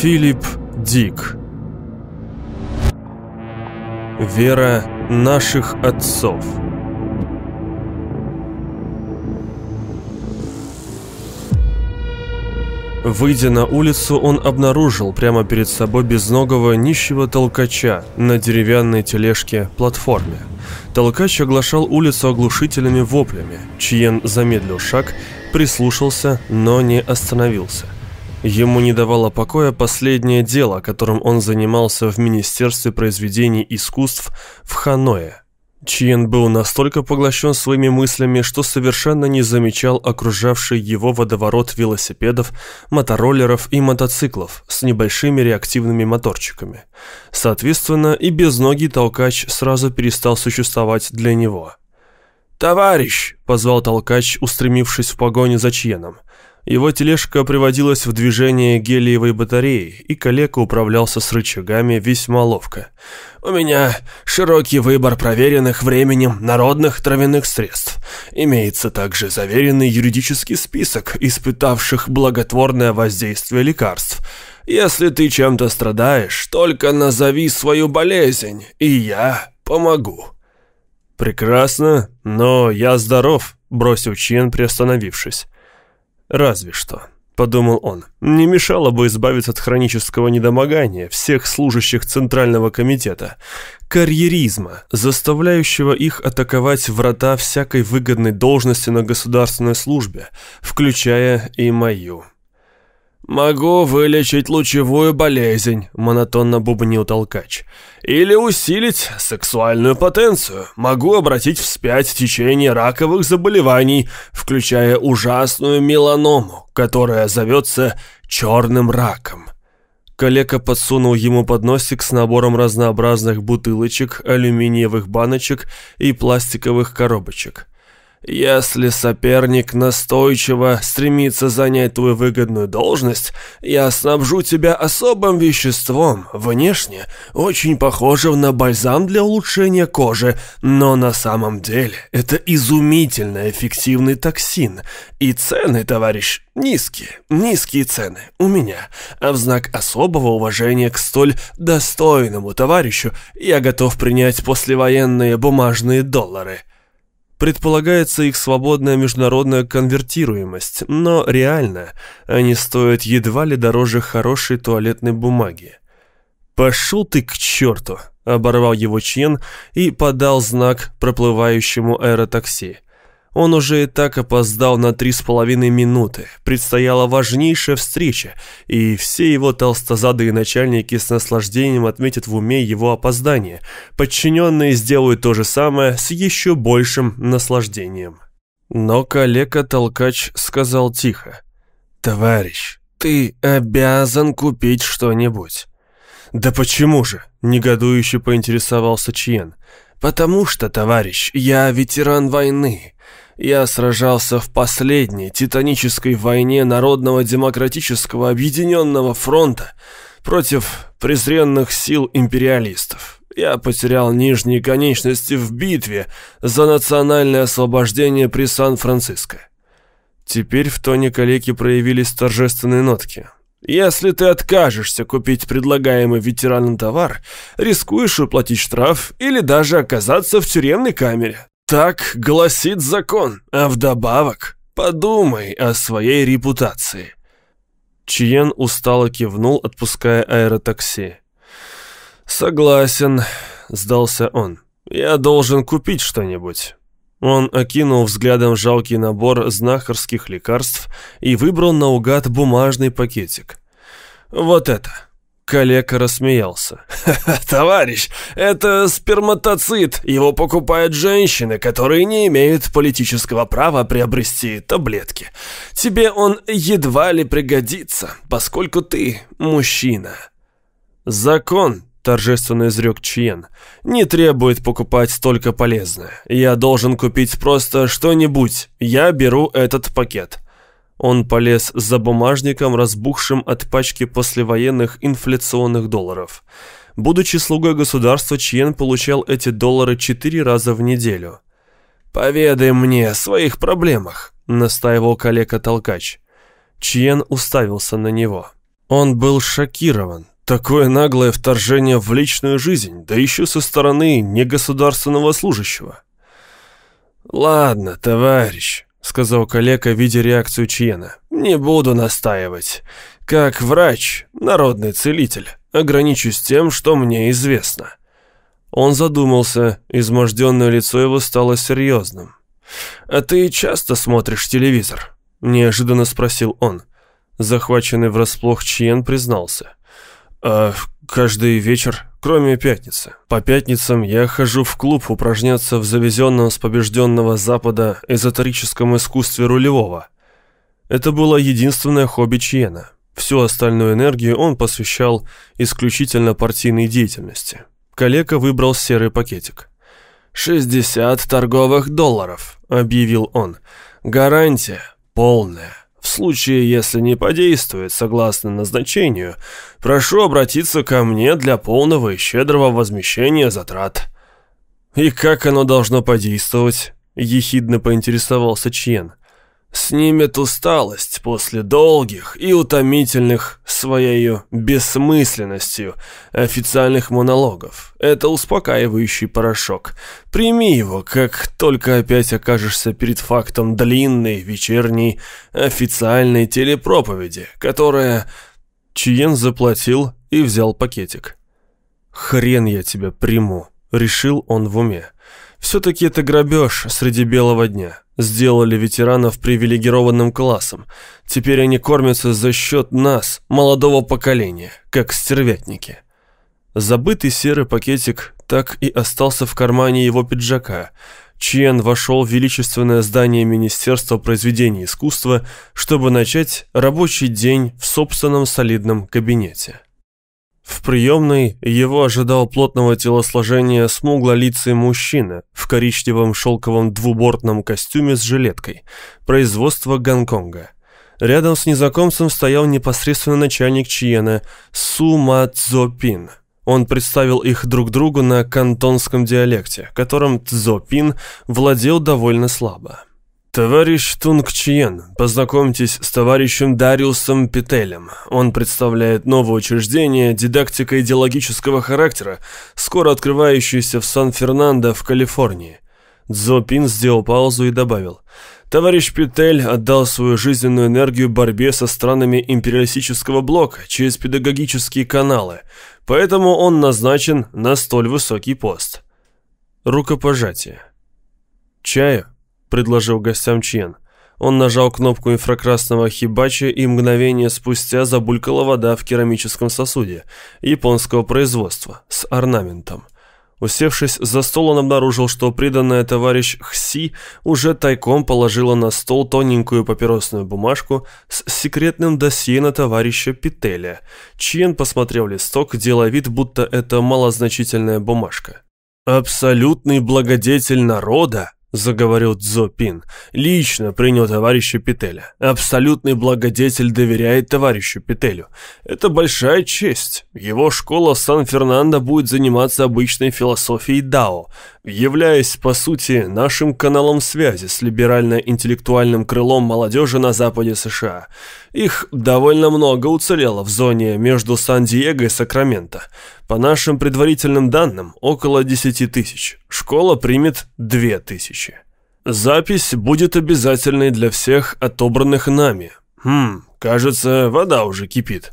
Филипп Дик Вера наших отцов Выйдя на улицу, он обнаружил прямо перед собой безногого нищего толкача на деревянной тележке-платформе. Толкач оглашал улицу оглушительными воплями. Чьен замедлил шаг, прислушался, но не остановился. Ему не давало покоя последнее дело, которым он занимался в Министерстве произведений искусств в Ханое. Чиен был настолько поглощен своими мыслями, что совершенно не замечал окружавший его водоворот велосипедов, мотороллеров и мотоциклов с небольшими реактивными моторчиками. Соответственно, и безногий толкач сразу перестал существовать для него. «Товарищ!» – позвал толкач, устремившись в погоню за Чьеном. Его тележка приводилась в движение гелиевой батареей, и коллега управлялся с рычагами весьма ловко. «У меня широкий выбор проверенных временем народных травяных средств. Имеется также заверенный юридический список, испытавших благотворное воздействие лекарств. Если ты чем-то страдаешь, только назови свою болезнь, и я помогу». «Прекрасно, но я здоров», — бросил Чен, приостановившись. «Разве что», — подумал он, — «не мешало бы избавиться от хронического недомогания всех служащих Центрального комитета, карьеризма, заставляющего их атаковать врата всякой выгодной должности на государственной службе, включая и мою». «Могу вылечить лучевую болезнь», — монотонно бубнил толкач. «Или усилить сексуальную потенцию. Могу обратить вспять течение раковых заболеваний, включая ужасную меланому, которая зовется черным раком». Коллега подсунул ему подносик с набором разнообразных бутылочек, алюминиевых баночек и пластиковых коробочек. Если соперник настойчиво стремится занять твою выгодную должность, я снабжу тебя особым веществом, внешне очень похожим на бальзам для улучшения кожи, но на самом деле это изумительно эффективный токсин. И цены, товарищ, низкие, низкие цены у меня. А в знак особого уважения к столь достойному товарищу я готов принять послевоенные бумажные доллары. Предполагается их свободная международная конвертируемость, но реально они стоят едва ли дороже хорошей туалетной бумаги. «Пошел ты к черту!» — оборвал его Чен и подал знак проплывающему аэротакси. Он уже и так опоздал на три с половиной минуты. Предстояла важнейшая встреча, и все его толстозадые начальники с наслаждением отметят в уме его опоздание. Подчиненные сделают то же самое с еще большим наслаждением. Но коллега-толкач сказал тихо. «Товарищ, ты обязан купить что-нибудь». «Да почему же?» – негодующе поинтересовался Чьен. «Потому что, товарищ, я ветеран войны. Я сражался в последней титанической войне Народного Демократического Объединенного Фронта против презренных сил империалистов. Я потерял нижние конечности в битве за национальное освобождение при Сан-Франциско. Теперь в тоне калеки проявились торжественные нотки. Если ты откажешься купить предлагаемый ветераном товар, рискуешь уплатить штраф или даже оказаться в тюремной камере. Так гласит закон, а вдобавок подумай о своей репутации. Чиен устало кивнул, отпуская аэротакси. «Согласен», — сдался он. «Я должен купить что-нибудь». Он окинул взглядом жалкий набор знахарских лекарств и выбрал наугад бумажный пакетик. «Вот это». Калека рассмеялся. «Товарищ, это сперматоцит. Его покупают женщины, которые не имеют политического права приобрести таблетки. Тебе он едва ли пригодится, поскольку ты мужчина». «Закон», — торжественно изрек Чиен, — «не требует покупать столько полезное. Я должен купить просто что-нибудь. Я беру этот пакет». Он полез за бумажником, разбухшим от пачки послевоенных инфляционных долларов. Будучи слугой государства, Чьен получал эти доллары четыре раза в неделю. «Поведай мне о своих проблемах», — настаивал коллега-толкач. Чьен уставился на него. Он был шокирован. Такое наглое вторжение в личную жизнь, да еще со стороны негосударственного служащего. «Ладно, товарищ», — сказал коллега, видя реакцию Чьена. «Не буду настаивать. Как врач, народный целитель, ограничусь тем, что мне известно». Он задумался, изможденное лицо его стало серьезным. «А ты часто смотришь телевизор?» – неожиданно спросил он. Захваченный врасплох Чьен признался. «А каждый вечер, кроме пятницы. По пятницам я хожу в клуб упражняться в завезенном с побежденного Запада эзотерическом искусстве рулевого. Это было единственное хобби Чьена. Всю остальную энергию он посвящал исключительно партийной деятельности. Коллега выбрал серый пакетик. «Шестьдесят торговых долларов», — объявил он. «Гарантия полная. В случае, если не подействует согласно назначению, прошу обратиться ко мне для полного и щедрого возмещения затрат». «И как оно должно подействовать?» — ехидно поинтересовался Чьен снимет усталость после долгих и утомительных своей бессмысленностью официальных монологов. Это успокаивающий порошок. Прими его, как только опять окажешься перед фактом длинной вечерней официальной телепроповеди, которая... Чиен заплатил и взял пакетик. «Хрен я тебя приму», — решил он в уме. «Все-таки это грабеж среди белого дня». Сделали ветеранов привилегированным классом. Теперь они кормятся за счет нас, молодого поколения, как стервятники. Забытый серый пакетик так и остался в кармане его пиджака. Чен вошел в величественное здание Министерства произведений искусства, чтобы начать рабочий день в собственном солидном кабинете. В приемной его ожидал плотного телосложения смуглолицый мужчина в коричневом шелковом двубортном костюме с жилеткой, производства Гонконга. Рядом с незнакомцем стоял непосредственно начальник Чиена Сума Цзопин. Он представил их друг другу на кантонском диалекте, которым Цзопин владел довольно слабо. «Товарищ Тунг Чиен, познакомьтесь с товарищем Дариусом Петелем. Он представляет новое учреждение дидактико-идеологического характера, скоро открывающееся в Сан-Фернандо в Калифорнии». Цзо Пин сделал паузу и добавил. Товарищ Петель отдал свою жизненную энергию борьбе со странами империалистического блока через педагогические каналы, поэтому он назначен на столь высокий пост. Рукопожатие. Чаю? — предложил гостям Чен. Он нажал кнопку инфракрасного хибача, и мгновение спустя забулькала вода в керамическом сосуде японского производства с орнаментом. Усевшись за стол, он обнаружил, что приданная товарищ Хси уже тайком положила на стол тоненькую папиросную бумажку с секретным досье на товарища Петеля. Чьен посмотрел листок, делая вид, будто это малозначительная бумажка. «Абсолютный благодетель народа», — заговорил Цзо Пин. «Лично принял товарища Петеля. Абсолютный благодетель доверяет товарищу Петелю. Это большая честь. Его школа Сан-Фернандо будет заниматься обычной философией Дао, являясь, по сути, нашим каналом связи с либерально-интеллектуальным крылом молодежи на западе США. Их довольно много уцелело в зоне между Сан-Диего и Сакраменто. По нашим предварительным данным, около 10 тысяч. Школа примет 2 тысячи. Запись будет обязательной для всех отобранных нами. Хм, кажется, вода уже кипит.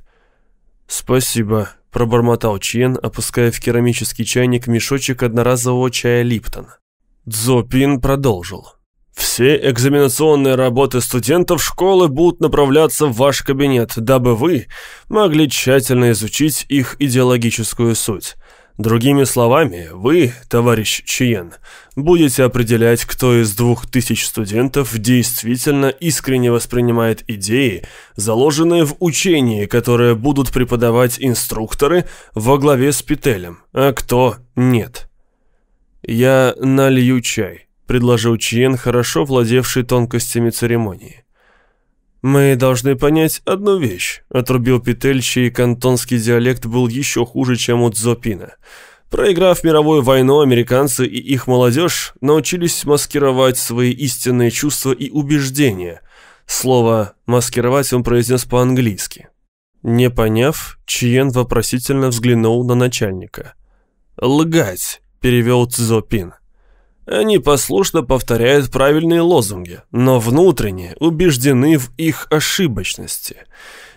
Спасибо, пробормотал Чен, опуская в керамический чайник мешочек одноразового чая Липтон. Дзопин продолжил. Все экзаменационные работы студентов школы будут направляться в ваш кабинет, дабы вы могли тщательно изучить их идеологическую суть. Другими словами, вы, товарищ Чиен, будете определять, кто из двух тысяч студентов действительно искренне воспринимает идеи, заложенные в учении, которые будут преподавать инструкторы во главе с Петелем, а кто нет. Я налью чай. — предложил Чиен, хорошо владевший тонкостями церемонии. «Мы должны понять одну вещь», — отрубил Петель, чей кантонский диалект был еще хуже, чем у Дзопина. Проиграв мировую войну, американцы и их молодежь научились маскировать свои истинные чувства и убеждения. Слово «маскировать» он произнес по-английски. Не поняв, Чиен вопросительно взглянул на начальника. «Лгать», — перевел Цзопин. Они послушно повторяют правильные лозунги, но внутренне убеждены в их ошибочности.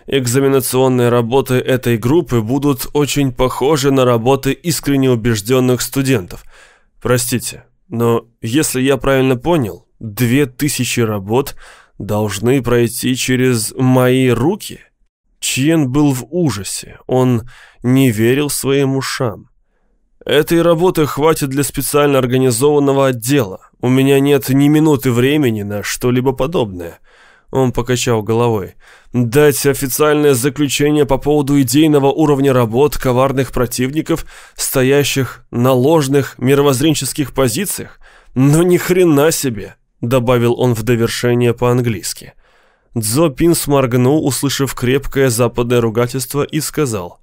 Экзаменационные работы этой группы будут очень похожи на работы искренне убежденных студентов. Простите, но если я правильно понял, две тысячи работ должны пройти через мои руки? Чьен был в ужасе, он не верил своим ушам. Этой работы хватит для специально организованного отдела. У меня нет ни минуты времени на что-либо подобное. Он покачал головой. Дать официальное заключение по поводу идейного уровня работ коварных противников, стоящих на ложных мировоззренческих позициях? Ну ни хрена себе, добавил он в довершение по-английски. Дзо Пин сморгнул, услышав крепкое западное ругательство, и сказал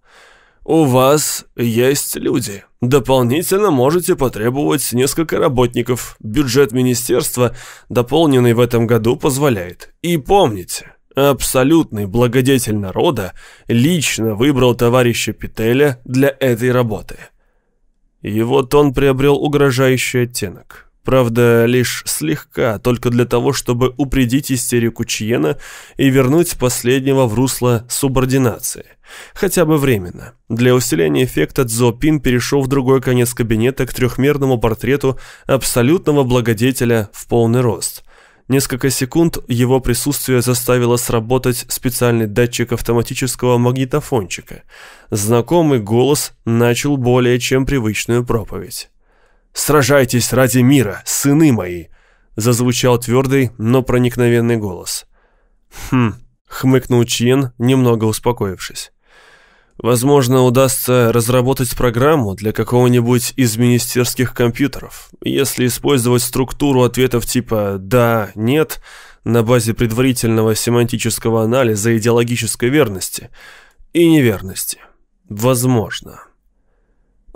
«У вас есть люди. Дополнительно можете потребовать несколько работников. Бюджет министерства, дополненный в этом году, позволяет. И помните, абсолютный благодетель народа лично выбрал товарища Петеля для этой работы». Его тон приобрел угрожающий оттенок. Правда, лишь слегка, только для того, чтобы упредить истерику Чиена и вернуть последнего в русло субординации. Хотя бы временно. Для усиления эффекта Цзо Пин перешел в другой конец кабинета к трехмерному портрету абсолютного благодетеля в полный рост. Несколько секунд его присутствие заставило сработать специальный датчик автоматического магнитофончика. Знакомый голос начал более чем привычную проповедь. «Сражайтесь ради мира, сыны мои!» Зазвучал твердый, но проникновенный голос. «Хм», — хмыкнул Чьен, немного успокоившись. «Возможно, удастся разработать программу для какого-нибудь из министерских компьютеров, если использовать структуру ответов типа «да», «нет» на базе предварительного семантического анализа идеологической верности и неверности. Возможно».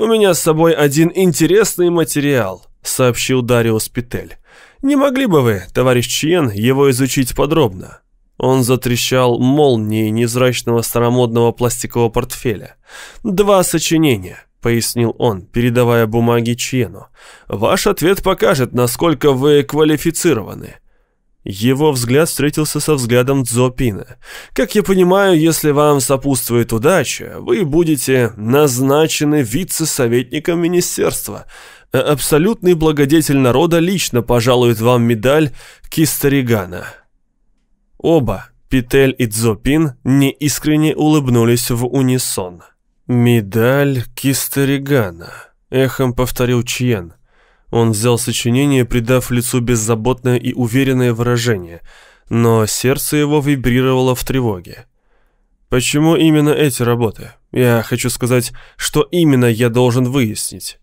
«У меня с собой один интересный материал», — сообщил Дариус Петель. «Не могли бы вы, товарищ Чиен, его изучить подробно?» Он затрещал молнией незрачного старомодного пластикового портфеля. «Два сочинения», — пояснил он, передавая бумаги Чьену. «Ваш ответ покажет, насколько вы квалифицированы». Его взгляд встретился со взглядом Дзопина. «Как я понимаю, если вам сопутствует удача, вы будете назначены вице-советником министерства. Абсолютный благодетель народа лично пожалует вам медаль Кистаригана». Оба, Питель и Дзопин, неискренне улыбнулись в унисон. «Медаль Кистаригана», — эхом повторил Чьен. Он взял сочинение, придав лицу беззаботное и уверенное выражение, но сердце его вибрировало в тревоге. Почему именно эти работы? Я хочу сказать, что именно я должен выяснить.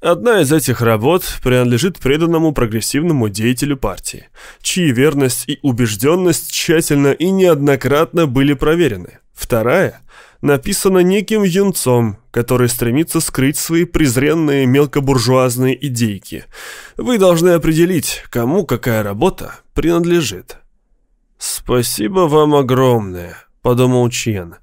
Одна из этих работ принадлежит преданному прогрессивному деятелю партии, чьи верность и убежденность тщательно и неоднократно были проверены. Вторая написана неким юнцом, который стремится скрыть свои презренные мелкобуржуазные идейки. Вы должны определить, кому какая работа принадлежит. «Спасибо вам огромное», — подумал Чьен.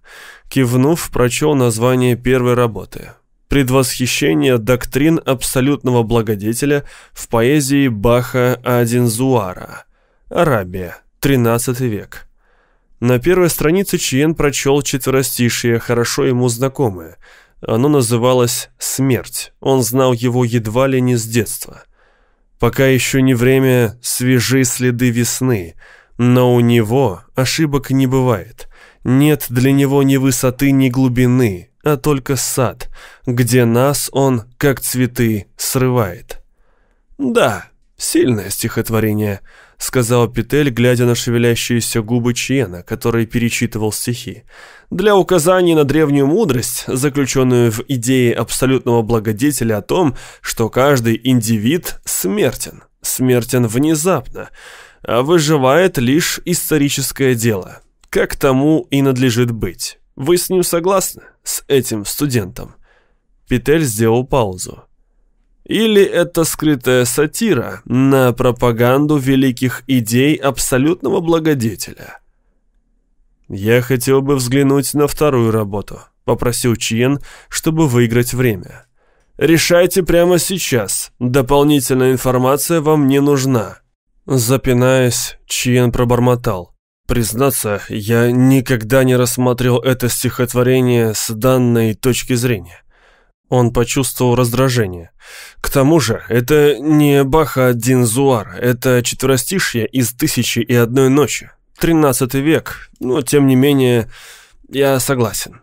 Кивнув, прочел название первой работы. «Предвосхищение доктрин абсолютного благодетеля в поэзии Баха Адинзуара. Арабия, 13 век». На первой странице Чиен прочел четверостишие, хорошо ему знакомое. Оно называлось «Смерть». Он знал его едва ли не с детства. Пока еще не время свежи следы весны, но у него ошибок не бывает. Нет для него ни высоты, ни глубины, а только сад, где нас он, как цветы, срывает. Да, сильное стихотворение — сказал Петель, глядя на шевелящиеся губы Чиена, который перечитывал стихи. «Для указания на древнюю мудрость, заключенную в идее абсолютного благодетеля о том, что каждый индивид смертен, смертен внезапно, а выживает лишь историческое дело, как тому и надлежит быть. Вы с ним согласны, с этим студентом?» Петель сделал паузу. Или это скрытая сатира на пропаганду великих идей абсолютного благодетеля? «Я хотел бы взглянуть на вторую работу», — попросил Чиен, чтобы выиграть время. «Решайте прямо сейчас. Дополнительная информация вам не нужна». Запинаясь, Чиен пробормотал. Признаться, я никогда не рассмотрел это стихотворение с данной точки зрения. Он почувствовал раздражение. К тому же, это не Баха Динзуар, это четверостишье из «Тысячи и одной ночи». Тринадцатый век, но тем не менее, я согласен.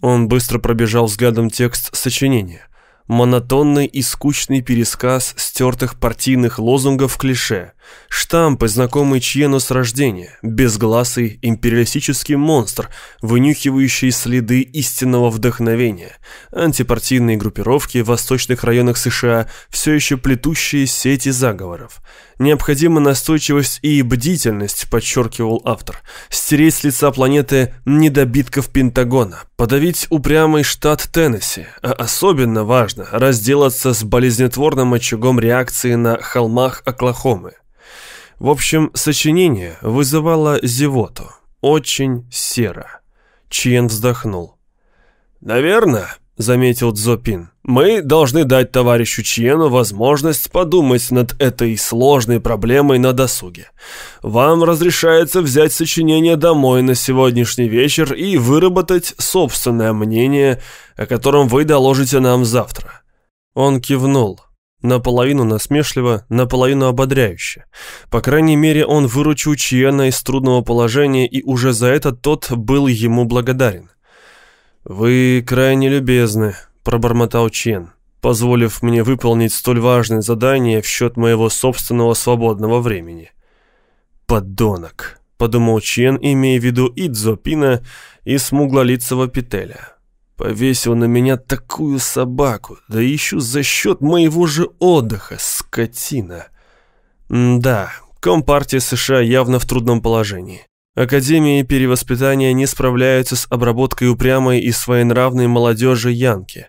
Он быстро пробежал взглядом текст сочинения. Монотонный и скучный пересказ стертых партийных лозунгов клише. Штампы, знакомые Чьену с рождения. Безгласый империалистический монстр, вынюхивающий следы истинного вдохновения. Антипартийные группировки в восточных районах США, все еще плетущие сети заговоров. Необходима настойчивость и бдительность, подчеркивал автор. Стереть с лица планеты недобитков Пентагона, подавить упрямый штат Теннесси, а особенно важно разделаться с болезнетворным очагом реакции на холмах Оклахомы. В общем, сочинение вызывало зевоту. Очень серо. Чиен вздохнул. «Наверное, — заметил Дзопин. «Мы должны дать товарищу Чьену возможность подумать над этой сложной проблемой на досуге. Вам разрешается взять сочинение домой на сегодняшний вечер и выработать собственное мнение, о котором вы доложите нам завтра». Он кивнул. Наполовину насмешливо, наполовину ободряюще. По крайней мере, он выручил Чьена из трудного положения, и уже за это тот был ему благодарен. «Вы крайне любезны», — пробормотал Чен, позволив мне выполнить столь важное задание в счет моего собственного свободного времени. «Подонок», — подумал Чен, имея в виду и Дзопина, и смуглолицего Петеля. «Повесил на меня такую собаку, да еще за счет моего же отдыха, скотина». М да, Компартия США явно в трудном положении. Академии перевоспитания не справляются с обработкой упрямой и своенравной молодежи Янки.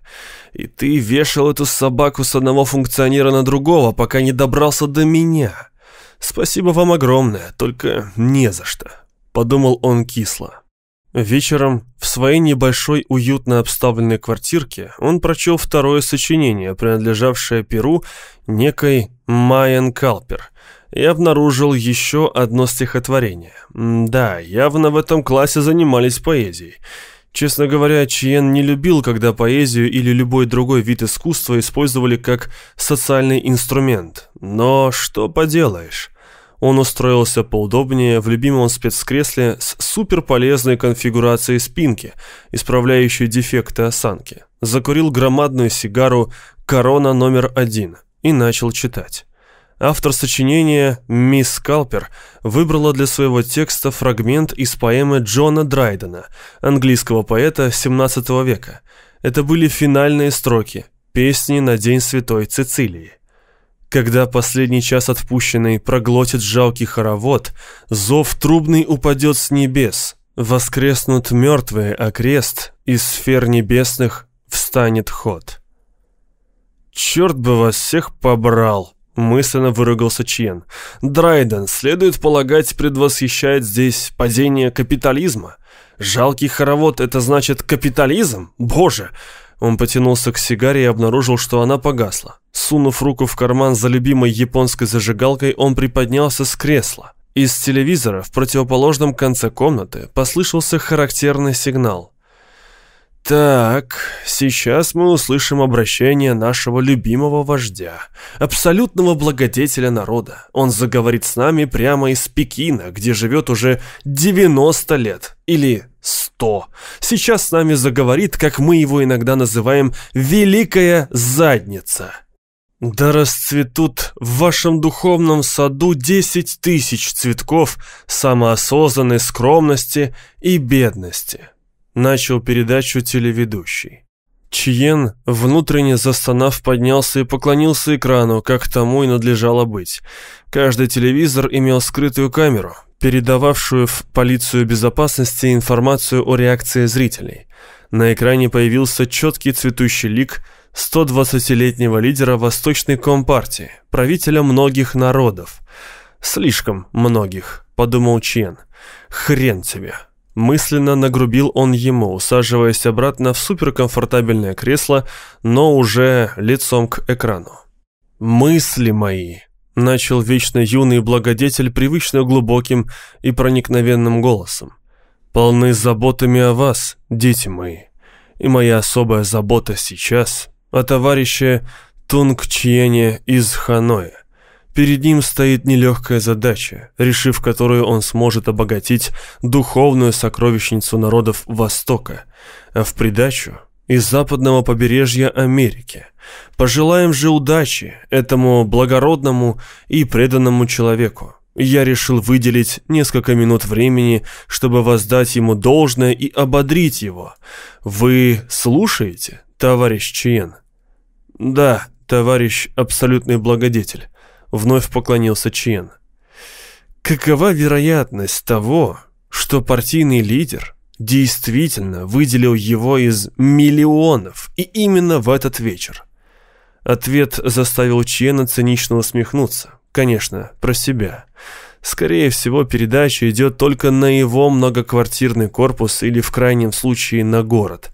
И ты вешал эту собаку с одного функционера на другого, пока не добрался до меня. Спасибо вам огромное, только не за что», — подумал он кисло. Вечером в своей небольшой уютно обставленной квартирке он прочел второе сочинение, принадлежавшее Перу некой Майен Калпер — и обнаружил еще одно стихотворение. Да, явно в этом классе занимались поэзией. Честно говоря, Чиен не любил, когда поэзию или любой другой вид искусства использовали как социальный инструмент. Но что поделаешь? Он устроился поудобнее в любимом спецкресле с суперполезной конфигурацией спинки, исправляющей дефекты осанки. Закурил громадную сигару «Корона номер один» и начал читать. Автор сочинения «Мисс Калпер» выбрала для своего текста фрагмент из поэмы Джона Драйдена, английского поэта XVII века. Это были финальные строки «Песни на День Святой Цицилии». Когда последний час отпущенный проглотит жалкий хоровод, зов трубный упадет с небес, воскреснут мертвые, а крест из сфер небесных встанет ход. «Черт бы вас всех побрал!» Мысленно выругался Чен. Драйден, следует полагать, предвосхищает здесь падение капитализма. Жалкий хоровод — это значит капитализм? Боже! Он потянулся к сигаре и обнаружил, что она погасла. Сунув руку в карман за любимой японской зажигалкой, он приподнялся с кресла. Из телевизора в противоположном конце комнаты послышался характерный сигнал. Так, сейчас мы услышим обращение нашего любимого вождя, абсолютного благодетеля народа. Он заговорит с нами прямо из Пекина, где живет уже 90 лет, или 100. Сейчас с нами заговорит, как мы его иногда называем, «Великая задница». Да расцветут в вашем духовном саду десять тысяч цветков самоосознанной скромности и бедности. Начал передачу телеведущий. Чиен, внутренне застонав, поднялся и поклонился экрану, как тому и надлежало быть. Каждый телевизор имел скрытую камеру, передававшую в полицию безопасности информацию о реакции зрителей. На экране появился четкий цветущий лик 120-летнего лидера Восточной Компартии, правителя многих народов. «Слишком многих», — подумал Чен. «Хрен тебе». Мысленно нагрубил он ему, усаживаясь обратно в суперкомфортабельное кресло, но уже лицом к экрану. «Мысли мои», — начал вечно юный благодетель привычно глубоким и проникновенным голосом, «полны заботами о вас, дети мои, и моя особая забота сейчас о товарище Тунг Чьене из Ханоя. Перед ним стоит нелегкая задача, решив которую он сможет обогатить духовную сокровищницу народов Востока, а в придачу из западного побережья Америки. Пожелаем же удачи этому благородному и преданному человеку. Я решил выделить несколько минут времени, чтобы воздать ему должное и ободрить его. Вы слушаете, товарищ Чиен? Да, товарищ абсолютный благодетель вновь поклонился Чен. Какова вероятность того, что партийный лидер действительно выделил его из миллионов и именно в этот вечер? Ответ заставил Чена цинично усмехнуться. Конечно, про себя. Скорее всего, передача идет только на его многоквартирный корпус или в крайнем случае на город.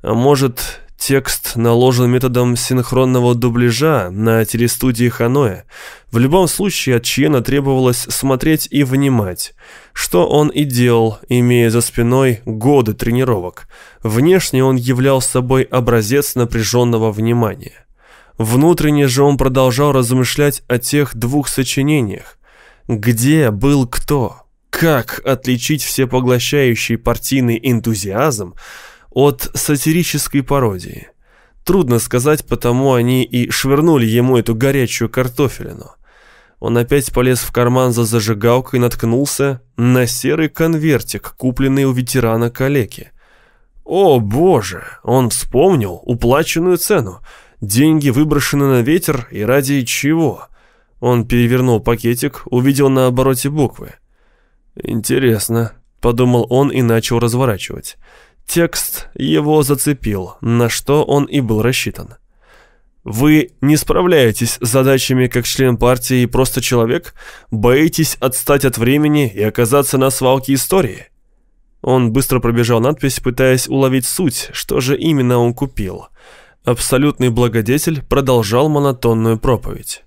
А может, Текст наложен методом синхронного дубляжа на телестудии Ханоя. В любом случае от Чьена требовалось смотреть и внимать, что он и делал, имея за спиной годы тренировок. Внешне он являл собой образец напряженного внимания. Внутренне же он продолжал размышлять о тех двух сочинениях. Где был кто? Как отличить всепоглощающий партийный энтузиазм от сатирической пародии. Трудно сказать, потому они и швырнули ему эту горячую картофелину. Он опять полез в карман за зажигалкой и наткнулся на серый конвертик, купленный у ветерана калеки. О, боже, он вспомнил уплаченную цену. Деньги выброшены на ветер и ради чего? Он перевернул пакетик, увидел на обороте буквы. «Интересно», — подумал он и начал разворачивать. Текст его зацепил, на что он и был рассчитан. Вы не справляетесь с задачами как член партии и просто человек? Боитесь отстать от времени и оказаться на свалке истории? Он быстро пробежал надпись, пытаясь уловить суть, что же именно он купил. Абсолютный благодетель продолжал монотонную проповедь.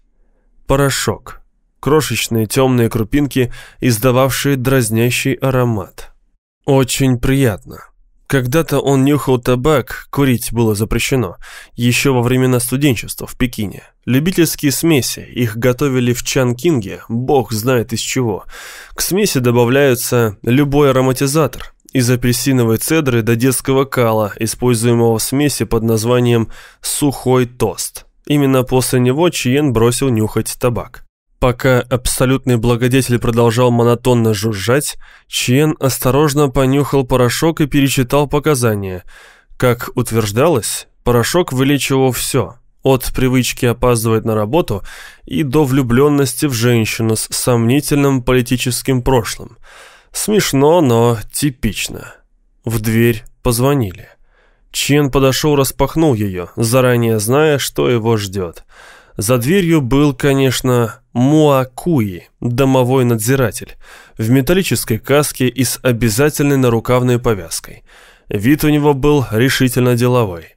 Порошок. Крошечные темные крупинки, издававшие дразнящий аромат. Очень приятно. Когда-то он нюхал табак, курить было запрещено, еще во времена студенчества в Пекине. Любительские смеси, их готовили в Чанкинге, бог знает из чего. К смеси добавляются любой ароматизатор, из апельсиновой цедры до детского кала, используемого в смеси под названием «сухой тост». Именно после него Чиен бросил нюхать табак. Пока абсолютный благодетель продолжал монотонно жужжать, Чен осторожно понюхал порошок и перечитал показания. Как утверждалось, порошок вылечивал все, от привычки опаздывать на работу и до влюбленности в женщину с сомнительным политическим прошлым. Смешно, но типично. В дверь позвонили. Чен подошел, распахнул ее, заранее зная, что его ждет. За дверью был, конечно, Муакуи, домовой надзиратель, в металлической каске и с обязательной нарукавной повязкой. Вид у него был решительно деловой.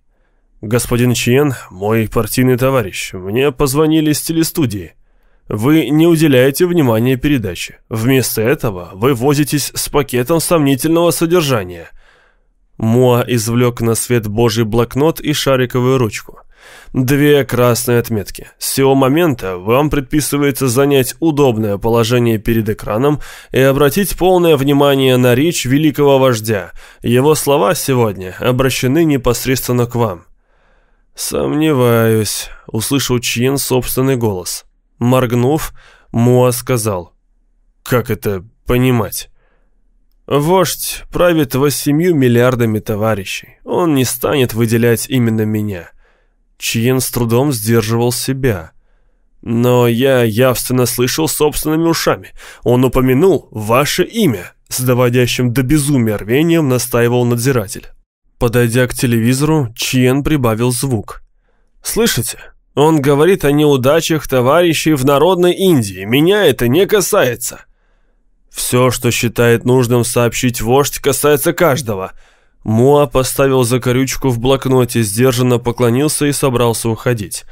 «Господин Чиен, мой партийный товарищ, мне позвонили из телестудии. Вы не уделяете внимания передаче. Вместо этого вы возитесь с пакетом сомнительного содержания». Муа извлек на свет божий блокнот и шариковую ручку. Две красные отметки. С сего момента вам предписывается занять удобное положение перед экраном и обратить полное внимание на речь великого вождя. Его слова сегодня обращены непосредственно к вам. «Сомневаюсь», — услышал Чьен собственный голос. Моргнув, Муа сказал. «Как это понимать?» «Вождь правит восемью миллиардами товарищей. Он не станет выделять именно меня. Чиен с трудом сдерживал себя. Но я явственно слышал собственными ушами. Он упомянул ваше имя. С доводящим до безумия рвением настаивал надзиратель. Подойдя к телевизору, Чиен прибавил звук. «Слышите? Он говорит о неудачах товарищей в Народной Индии. Меня это не касается». Все, что считает нужным сообщить вождь, касается каждого. Муа поставил закорючку в блокноте, сдержанно поклонился и собрался уходить.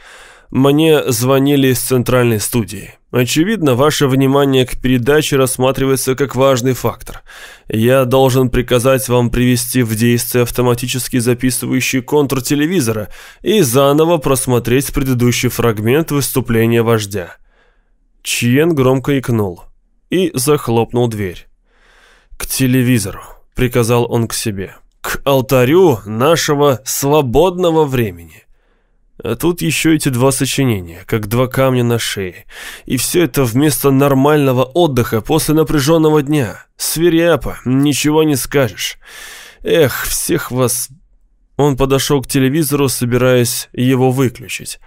Мне звонили из центральной студии. Очевидно, ваше внимание к передаче рассматривается как важный фактор. Я должен приказать вам привести в действие автоматически записывающий контур телевизора и заново просмотреть предыдущий фрагмент выступления вождя. Чьен громко икнул и захлопнул дверь. «К телевизору», — приказал он к себе, — «к алтарю нашего свободного времени». А тут еще эти два сочинения, как два камня на шее. И все это вместо нормального отдыха после напряженного дня. Свиряпа, ничего не скажешь. Эх, всех вас... Он подошел к телевизору, собираясь его выключить.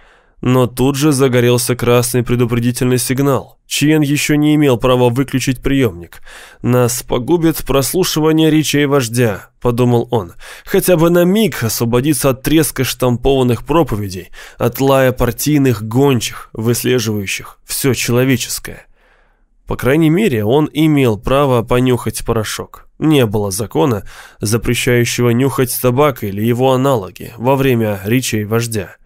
Но тут же загорелся красный предупредительный сигнал. Чиен еще не имел права выключить приемник. «Нас погубит прослушивание речей вождя», — подумал он. «Хотя бы на миг освободиться от треска штампованных проповедей, от лая партийных гончих, выслеживающих все человеческое». По крайней мере, он имел право понюхать порошок. Не было закона, запрещающего нюхать табак или его аналоги во время речей вождя.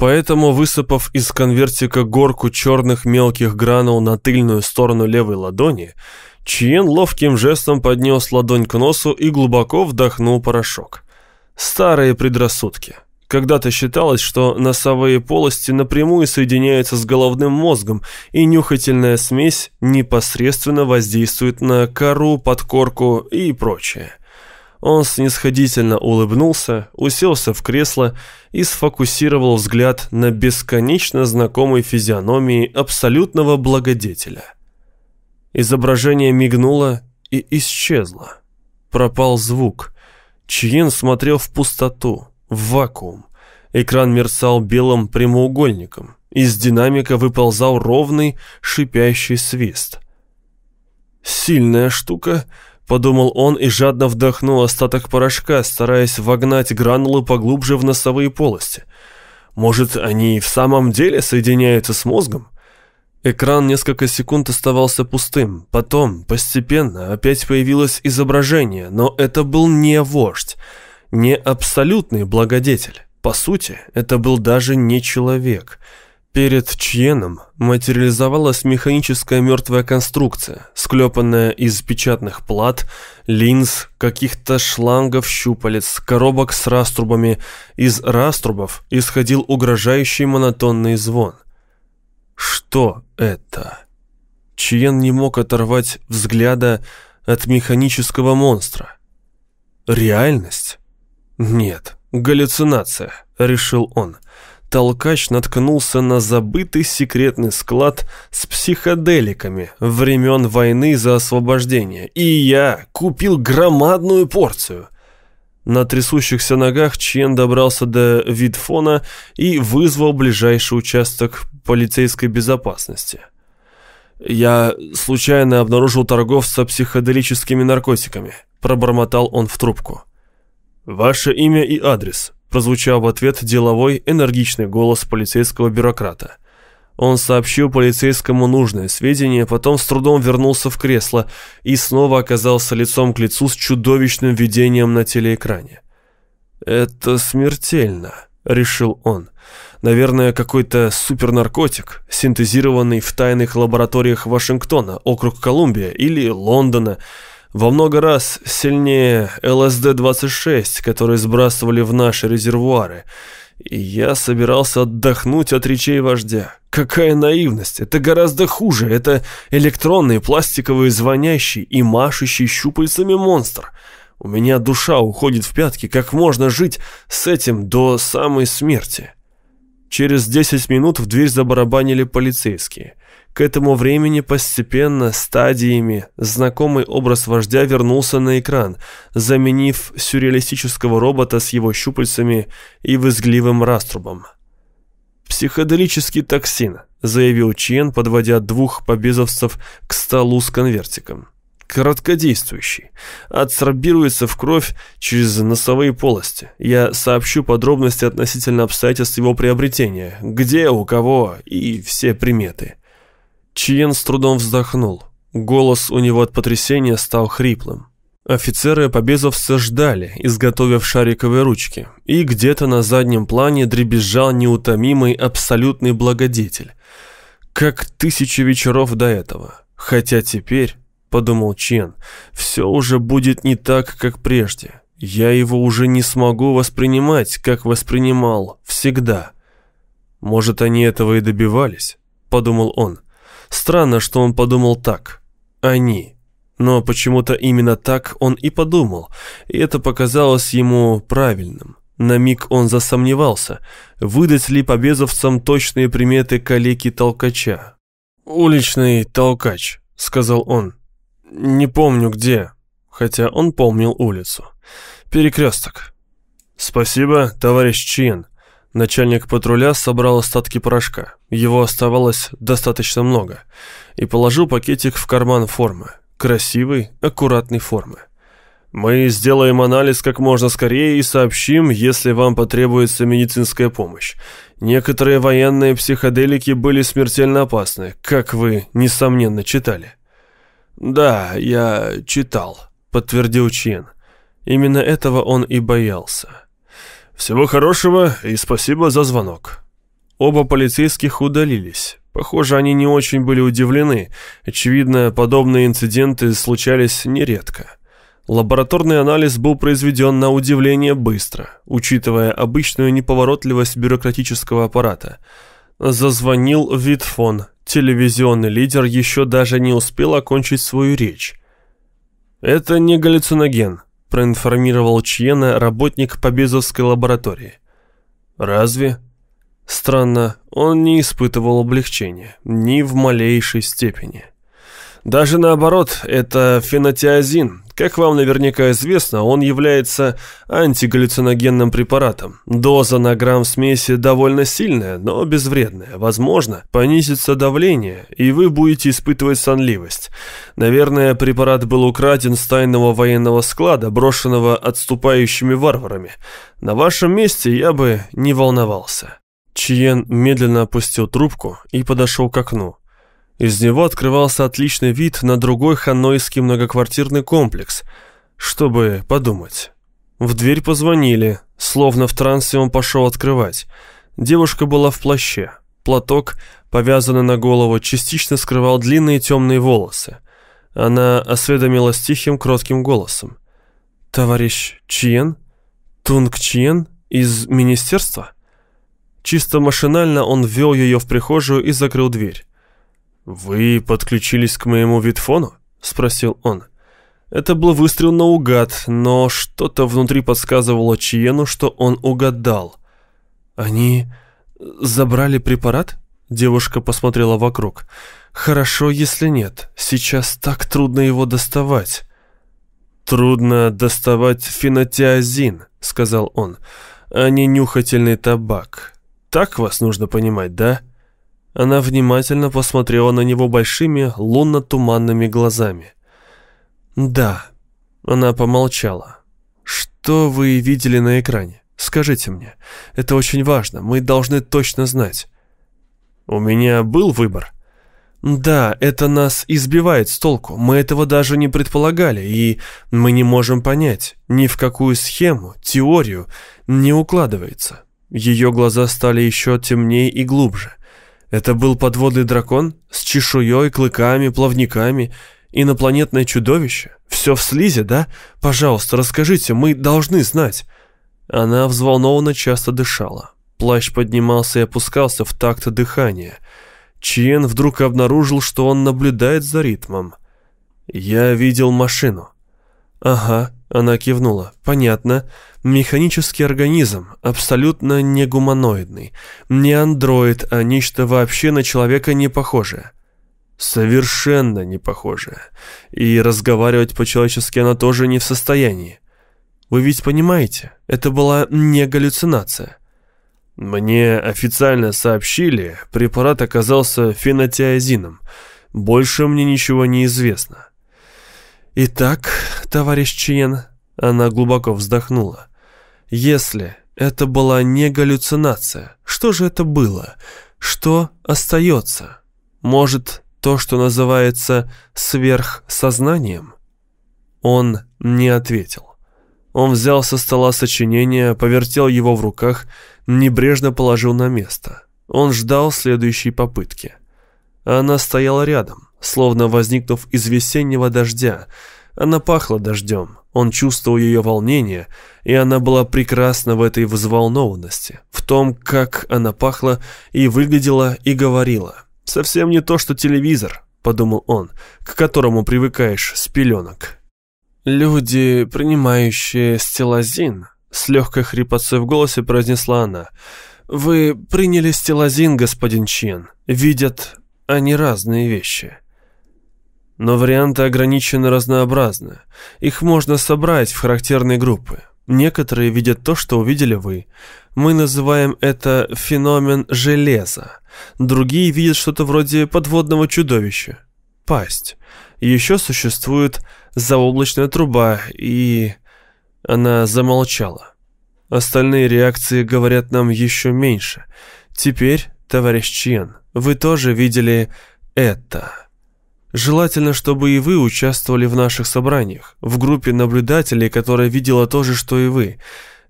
Поэтому, высыпав из конвертика горку черных мелких гранул на тыльную сторону левой ладони, Чиен ловким жестом поднес ладонь к носу и глубоко вдохнул порошок. Старые предрассудки. Когда-то считалось, что носовые полости напрямую соединяются с головным мозгом, и нюхательная смесь непосредственно воздействует на кору, подкорку и прочее. Он снисходительно улыбнулся, уселся в кресло и сфокусировал взгляд на бесконечно знакомой физиономии абсолютного благодетеля. Изображение мигнуло и исчезло. Пропал звук. Чьен смотрел в пустоту, в вакуум. Экран мерцал белым прямоугольником. Из динамика выползал ровный шипящий свист. «Сильная штука», Подумал он и жадно вдохнул остаток порошка, стараясь вогнать гранулы поглубже в носовые полости. Может, они в самом деле соединяются с мозгом? Экран несколько секунд оставался пустым. Потом, постепенно, опять появилось изображение, но это был не вождь, не абсолютный благодетель. По сути, это был даже не человек — Перед Чьеном материализовалась механическая мертвая конструкция, склепанная из печатных плат, линз, каких-то шлангов, щупалец, коробок с раструбами. Из раструбов исходил угрожающий монотонный звон. Что это? Чьен не мог оторвать взгляда от механического монстра. Реальность? Нет, галлюцинация, решил он. — толкач наткнулся на забытый секретный склад с психоделиками времен войны за освобождение, и я купил громадную порцию. На трясущихся ногах Чен добрался до Видфона и вызвал ближайший участок полицейской безопасности. «Я случайно обнаружил торговца психоделическими наркотиками», — пробормотал он в трубку. «Ваше имя и адрес», прозвучал в ответ деловой, энергичный голос полицейского бюрократа. Он сообщил полицейскому нужное сведение, потом с трудом вернулся в кресло и снова оказался лицом к лицу с чудовищным видением на телеэкране. «Это смертельно», — решил он. «Наверное, какой-то супернаркотик, синтезированный в тайных лабораториях Вашингтона, округ Колумбия или Лондона, во много раз сильнее ЛСД-26, которые сбрасывали в наши резервуары. И я собирался отдохнуть от речей вождя. Какая наивность! Это гораздо хуже. Это электронный, пластиковый, звонящий и машущий щупальцами монстр. У меня душа уходит в пятки. Как можно жить с этим до самой смерти? Через 10 минут в дверь забарабанили полицейские. К этому времени постепенно, стадиями, знакомый образ вождя вернулся на экран, заменив сюрреалистического робота с его щупальцами и визгливым раструбом. «Психоделический токсин», — заявил Чен, подводя двух побезовцев к столу с конвертиком. «Короткодействующий. Адсорбируется в кровь через носовые полости. Я сообщу подробности относительно обстоятельств его приобретения, где, у кого и все приметы». Чиен с трудом вздохнул. Голос у него от потрясения стал хриплым. Офицеры-побезовцы ждали, изготовив шариковые ручки, и где-то на заднем плане дребезжал неутомимый абсолютный благодетель. Как тысячи вечеров до этого. Хотя теперь, подумал Чен, все уже будет не так, как прежде. Я его уже не смогу воспринимать, как воспринимал всегда. Может, они этого и добивались, подумал он. Странно, что он подумал так. Они. Но почему-то именно так он и подумал, и это показалось ему правильным. На миг он засомневался, выдать ли побезовцам точные приметы калеки-толкача. «Уличный толкач», — сказал он. «Не помню где», хотя он помнил улицу. «Перекресток». «Спасибо, товарищ Чиен». Начальник патруля собрал остатки порошка. Его оставалось достаточно много. И положил пакетик в карман формы красивой, аккуратной формы. Мы сделаем анализ как можно скорее и сообщим, если вам потребуется медицинская помощь. Некоторые военные психоделики были смертельно опасны, как вы, несомненно, читали. Да, я читал, подтвердил Чен. Именно этого он и боялся. Всего хорошего и спасибо за звонок. Оба полицейских удалились. Похоже, они не очень были удивлены. Очевидно, подобные инциденты случались нередко. Лабораторный анализ был произведен на удивление быстро, учитывая обычную неповоротливость бюрократического аппарата. Зазвонил Витфон. Телевизионный лидер еще даже не успел окончить свою речь. «Это не галлюциноген», – проинформировал Чьена работник Побезовской лаборатории. «Разве?» Странно, он не испытывал облегчения, ни в малейшей степени. Даже наоборот, это фенотиазин. Как вам наверняка известно, он является антигаллюциногенным препаратом. Доза на грамм смеси довольно сильная, но безвредная. Возможно, понизится давление, и вы будете испытывать сонливость. Наверное, препарат был украден с тайного военного склада, брошенного отступающими варварами. На вашем месте я бы не волновался. Чиен медленно опустил трубку и подошел к окну. Из него открывался отличный вид на другой ханойский многоквартирный комплекс, чтобы подумать. В дверь позвонили, словно в трансе он пошел открывать. Девушка была в плаще. Платок, повязанный на голову, частично скрывал длинные темные волосы. Она осведомилась тихим, кротким голосом. «Товарищ Чиен? Тунг Чиен? Из министерства?» Чисто машинально он ввел ее в прихожую и закрыл дверь. «Вы подключились к моему витфону?» — спросил он. Это был выстрел наугад, но что-то внутри подсказывало Чиену, что он угадал. «Они забрали препарат?» Девушка посмотрела вокруг. «Хорошо, если нет. Сейчас так трудно его доставать». «Трудно доставать фенотиазин», — сказал он, — «а не нюхательный табак. Так вас нужно понимать, да?» Она внимательно посмотрела на него большими лунно-туманными глазами. «Да». Она помолчала. «Что вы видели на экране? Скажите мне. Это очень важно. Мы должны точно знать». «У меня был выбор». «Да, это нас избивает с толку. Мы этого даже не предполагали, и мы не можем понять, ни в какую схему, теорию не укладывается». Ее глаза стали еще темнее и глубже. Это был подводный дракон с чешуей, клыками, плавниками, инопланетное чудовище. Все в слизи, да? Пожалуйста, расскажите, мы должны знать. Она взволнованно часто дышала. Плащ поднимался и опускался в такт дыхания. Чиен вдруг обнаружил, что он наблюдает за ритмом. «Я видел машину». «Ага», — она кивнула. «Понятно. Механический организм, абсолютно не гуманоидный. Не андроид, а нечто вообще на человека не похожее». «Совершенно не похожее. И разговаривать по-человечески она тоже не в состоянии. Вы ведь понимаете, это была не галлюцинация». «Мне официально сообщили, препарат оказался фенотиазином. Больше мне ничего не известно». «Итак, товарищ Чиен», — она глубоко вздохнула, — «если это была не галлюцинация, что же это было? Что остается? Может, То, что называется сверхсознанием?» Он не ответил. Он взял со стола сочинение, повертел его в руках, небрежно положил на место. Он ждал следующей попытки. Она стояла рядом, словно возникнув из весеннего дождя. Она пахла дождем, он чувствовал ее волнение, и она была прекрасна в этой взволнованности, в том, как она пахла и выглядела и говорила. «Совсем не то, что телевизор», — подумал он, к которому привыкаешь с пеленок. «Люди, принимающие стелазин», — с легкой хрипотцой в голосе произнесла она. «Вы приняли стелазин, господин Чен. Видят они разные вещи». Но варианты ограниченно разнообразны. Их можно собрать в характерные группы. Некоторые видят то, что увидели вы. Мы называем это феномен железа. Другие видят что-то вроде подводного чудовища. Пасть. Еще существует заоблачная труба, и... Она замолчала. Остальные реакции говорят нам еще меньше. Теперь, товарищ Чен, вы тоже видели это. Желательно, чтобы и вы участвовали в наших собраниях, в группе наблюдателей, которая видела то же, что и вы.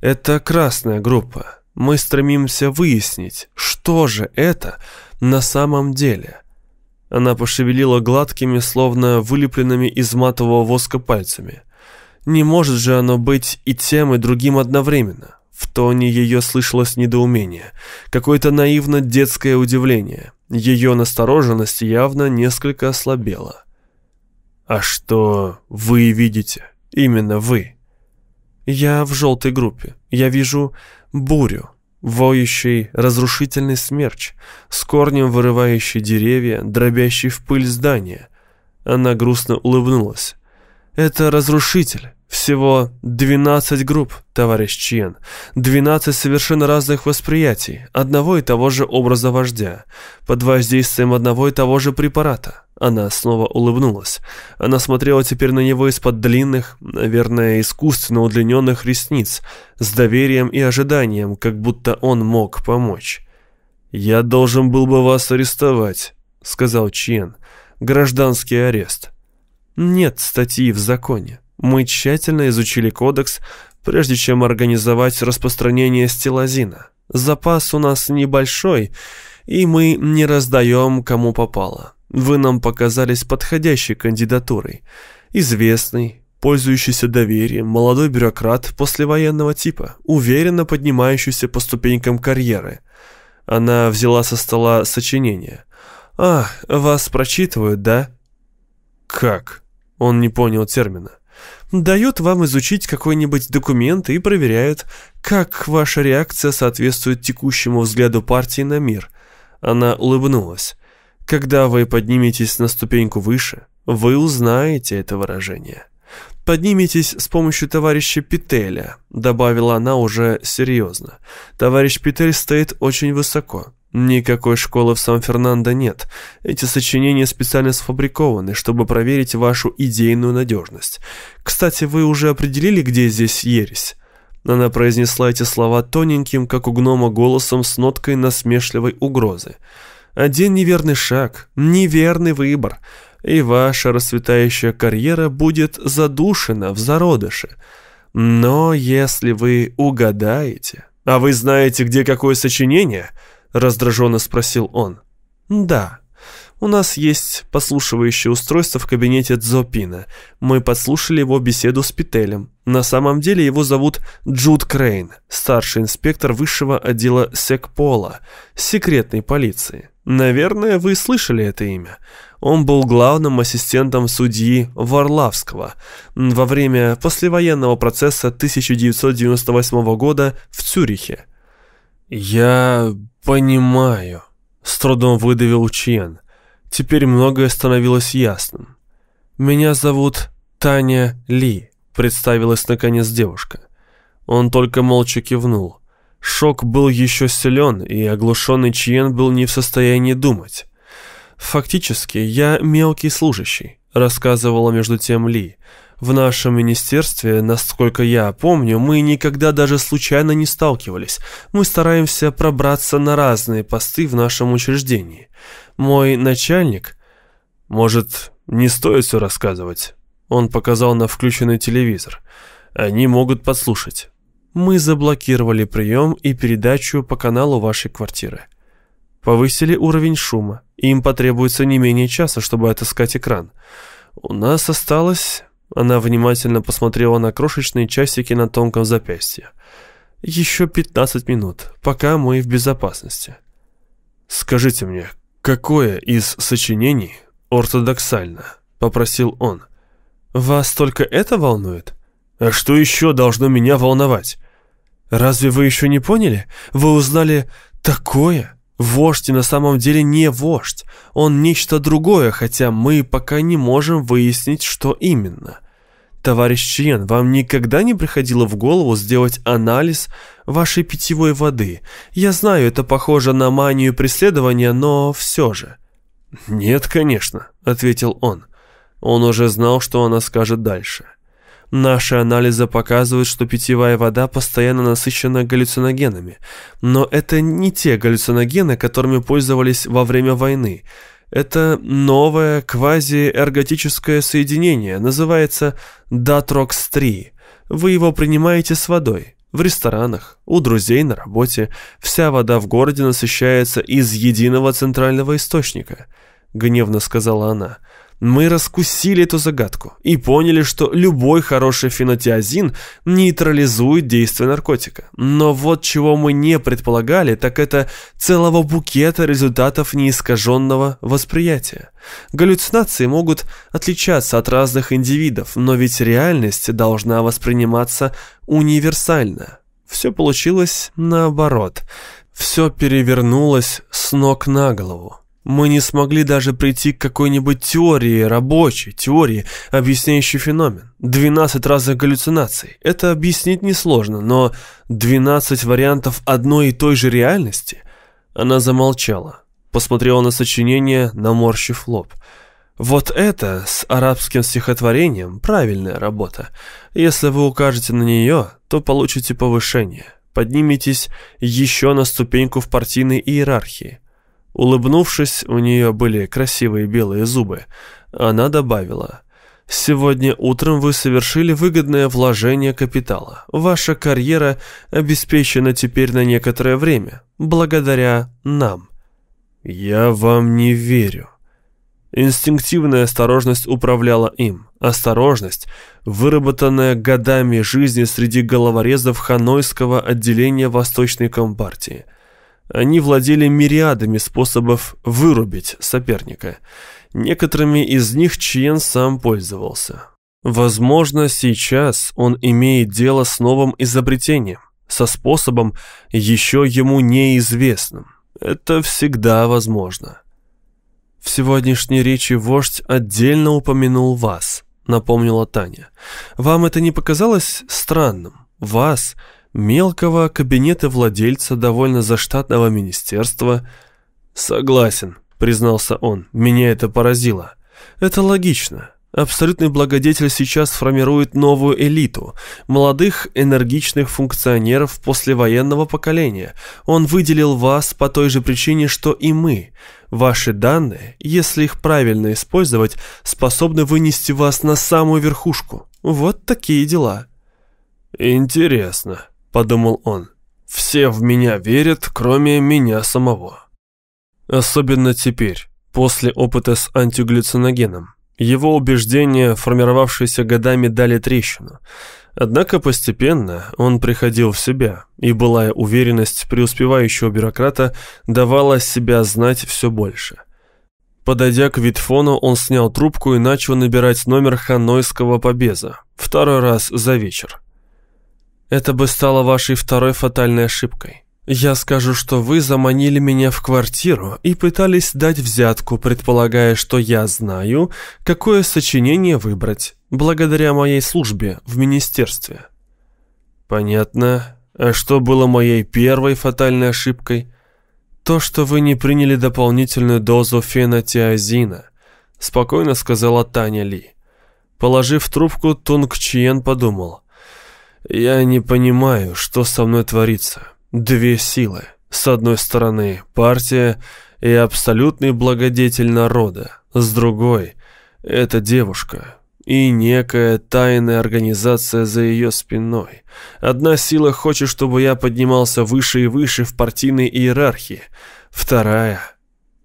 Это красная группа. Мы стремимся выяснить, что же это на самом деле. Она пошевелила гладкими, словно вылепленными из матового воска пальцами. Не может же оно быть и тем, и другим одновременно. В тоне ее слышалось недоумение, какое-то наивно детское удивление. Ее настороженность явно несколько ослабела. «А что вы видите? Именно вы?» «Я в желтой группе. Я вижу бурю, Воющий, разрушительный смерч, с корнем вырывающий деревья, дробящий в пыль здания. Она грустно улыбнулась. «Это разрушитель. Всего 12 групп, товарищ Чьен. 12 совершенно разных восприятий, одного и того же образа вождя, под воздействием одного и того же препарата. Она снова улыбнулась. Она смотрела теперь на него из-под длинных, наверное, искусственно удлиненных ресниц, с доверием и ожиданием, как будто он мог помочь. «Я должен был бы вас арестовать», — сказал Чен. «Гражданский арест». «Нет статьи в законе. Мы тщательно изучили кодекс, прежде чем организовать распространение стелазина. Запас у нас небольшой, и мы не раздаем кому попало». Вы нам показались подходящей кандидатурой. Известный, пользующийся доверием, молодой бюрократ послевоенного типа, уверенно поднимающийся по ступенькам карьеры. Она взяла со стола сочинение. «А, вас прочитывают, да?» «Как?» Он не понял термина. «Дают вам изучить какой-нибудь документ и проверяют, как ваша реакция соответствует текущему взгляду партии на мир». Она улыбнулась. Когда вы подниметесь на ступеньку выше, вы узнаете это выражение. «Подниметесь с помощью товарища Петеля», — добавила она уже серьезно. «Товарищ Петель стоит очень высоко. Никакой школы в Сан-Фернандо нет. Эти сочинения специально сфабрикованы, чтобы проверить вашу идейную надежность. Кстати, вы уже определили, где здесь ересь?» Она произнесла эти слова тоненьким, как у гнома, голосом с ноткой насмешливой угрозы. Один неверный шаг, неверный выбор, и ваша расцветающая карьера будет задушена в зародыше. Но если вы угадаете... «А вы знаете, где какое сочинение?» — раздраженно спросил он. «Да», у нас есть послушивающее устройство в кабинете Дзопина. Мы подслушали его беседу с Петелем. На самом деле его зовут Джуд Крейн, старший инспектор высшего отдела Секпола, секретной полиции. Наверное, вы слышали это имя. Он был главным ассистентом судьи Варлавского во время послевоенного процесса 1998 года в Цюрихе. «Я понимаю», — с трудом выдавил Чьен. Теперь многое становилось ясным. «Меня зовут Таня Ли», — представилась наконец девушка. Он только молча кивнул. Шок был еще силен, и оглушенный Чиен был не в состоянии думать. «Фактически, я мелкий служащий», — рассказывала между тем Ли. «В нашем министерстве, насколько я помню, мы никогда даже случайно не сталкивались. Мы стараемся пробраться на разные посты в нашем учреждении. Мой начальник...» Может, не стоит все рассказывать?» Он показал на включенный телевизор. «Они могут подслушать». «Мы заблокировали прием и передачу по каналу вашей квартиры. Повысили уровень шума. Им потребуется не менее часа, чтобы отыскать экран. У нас осталось...» Она внимательно посмотрела на крошечные часики на тонком запястье. «Еще 15 минут, пока мы в безопасности». «Скажите мне, какое из сочинений ортодоксально?» — попросил он. «Вас только это волнует? А что еще должно меня волновать? Разве вы еще не поняли? Вы узнали такое? Вождь на самом деле не вождь. Он нечто другое, хотя мы пока не можем выяснить, что именно». Товарищ Чиен, вам никогда не приходило в голову сделать анализ вашей питьевой воды? Я знаю, это похоже на манию преследования, но все же. Нет, конечно, ответил он. Он уже знал, что она скажет дальше. Наши анализы показывают, что питьевая вода постоянно насыщена галлюциногенами. Но это не те галлюциногены, которыми пользовались во время войны. Это новое квазиэрготическое соединение, называется Datrox-3. Вы его принимаете с водой. В ресторанах, у друзей на работе. Вся вода в городе насыщается из единого центрального источника, гневно сказала она. Мы раскусили эту загадку и поняли, что любой хороший фенотиазин нейтрализует действие наркотика. Но вот чего мы не предполагали, так это целого букета результатов неискаженного восприятия. Галлюцинации могут отличаться от разных индивидов, но ведь реальность должна восприниматься универсально. Все получилось наоборот. Все перевернулось с ног на голову. Мы не смогли даже прийти к какой-нибудь теории, рабочей теории, объясняющей феномен. 12 разных галлюцинаций. Это объяснить несложно, но 12 вариантов одной и той же реальности? Она замолчала, посмотрела на сочинение, наморщив лоб. Вот это с арабским стихотворением правильная работа. Если вы укажете на нее, то получите повышение. Подниметесь еще на ступеньку в партийной иерархии. Улыбнувшись, у нее были красивые белые зубы. Она добавила, «Сегодня утром вы совершили выгодное вложение капитала. Ваша карьера обеспечена теперь на некоторое время, благодаря нам». «Я вам не верю». Инстинктивная осторожность управляла им. Осторожность, выработанная годами жизни среди головорезов ханойского отделения Восточной Компартии – они владели мириадами способов вырубить соперника. Некоторыми из них Чиен сам пользовался. Возможно, сейчас он имеет дело с новым изобретением, со способом, еще ему неизвестным. Это всегда возможно. В сегодняшней речи вождь отдельно упомянул вас, напомнила Таня. Вам это не показалось странным? Вас – мелкого кабинета владельца довольно заштатного министерства. «Согласен», — признался он, — «меня это поразило». «Это логично. Абсолютный благодетель сейчас формирует новую элиту, молодых энергичных функционеров послевоенного поколения. Он выделил вас по той же причине, что и мы. Ваши данные, если их правильно использовать, способны вынести вас на самую верхушку. Вот такие дела». «Интересно», — подумал он. «Все в меня верят, кроме меня самого». Особенно теперь, после опыта с антиглюциногеном. Его убеждения, формировавшиеся годами, дали трещину. Однако постепенно он приходил в себя, и былая уверенность преуспевающего бюрократа давала себя знать все больше. Подойдя к Витфону, он снял трубку и начал набирать номер ханойского побеза, второй раз за вечер. Это бы стало вашей второй фатальной ошибкой. Я скажу, что вы заманили меня в квартиру и пытались дать взятку, предполагая, что я знаю, какое сочинение выбрать, благодаря моей службе в министерстве. Понятно. А что было моей первой фатальной ошибкой? То, что вы не приняли дополнительную дозу фенотиазина, спокойно сказала Таня Ли. Положив трубку, Тунг Чиен подумал – я не понимаю, что со мной творится. Две силы. С одной стороны, партия и абсолютный благодетель народа. С другой — это девушка, и некая тайная организация за ее спиной. Одна сила хочет, чтобы я поднимался выше и выше в партийной иерархии. Вторая...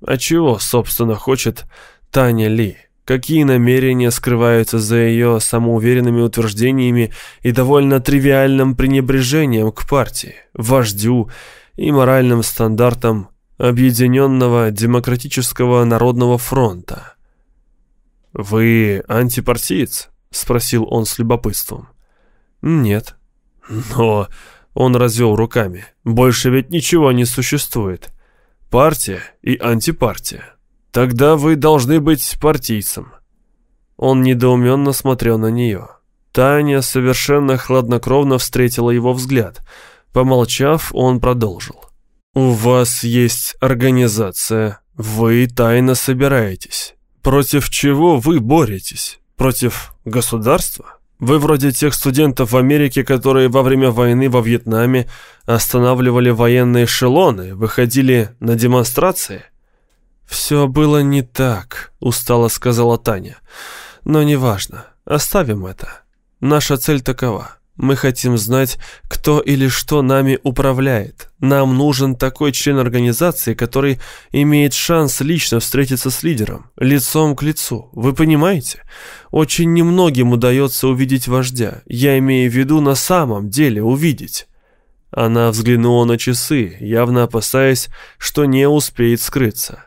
А чего, собственно, хочет Таня Ли? Какие намерения скрываются за ее самоуверенными утверждениями и довольно тривиальным пренебрежением к партии, вождю и моральным стандартам Объединенного Демократического Народного Фронта? «Вы антипартиец?» — спросил он с любопытством. «Нет». «Но...» — он развел руками. «Больше ведь ничего не существует. Партия и антипартия. Тогда вы должны быть партийцем». Он недоуменно смотрел на нее. Таня совершенно хладнокровно встретила его взгляд. Помолчав, он продолжил. «У вас есть организация. Вы тайно собираетесь. Против чего вы боретесь? Против государства? Вы вроде тех студентов в Америке, которые во время войны во Вьетнаме останавливали военные эшелоны, выходили на демонстрации? «Все было не так», — устало сказала Таня. «Но неважно. Оставим это. Наша цель такова. Мы хотим знать, кто или что нами управляет. Нам нужен такой член организации, который имеет шанс лично встретиться с лидером, лицом к лицу. Вы понимаете? Очень немногим удается увидеть вождя. Я имею в виду на самом деле увидеть. Она взглянула на часы, явно опасаясь, что не успеет скрыться.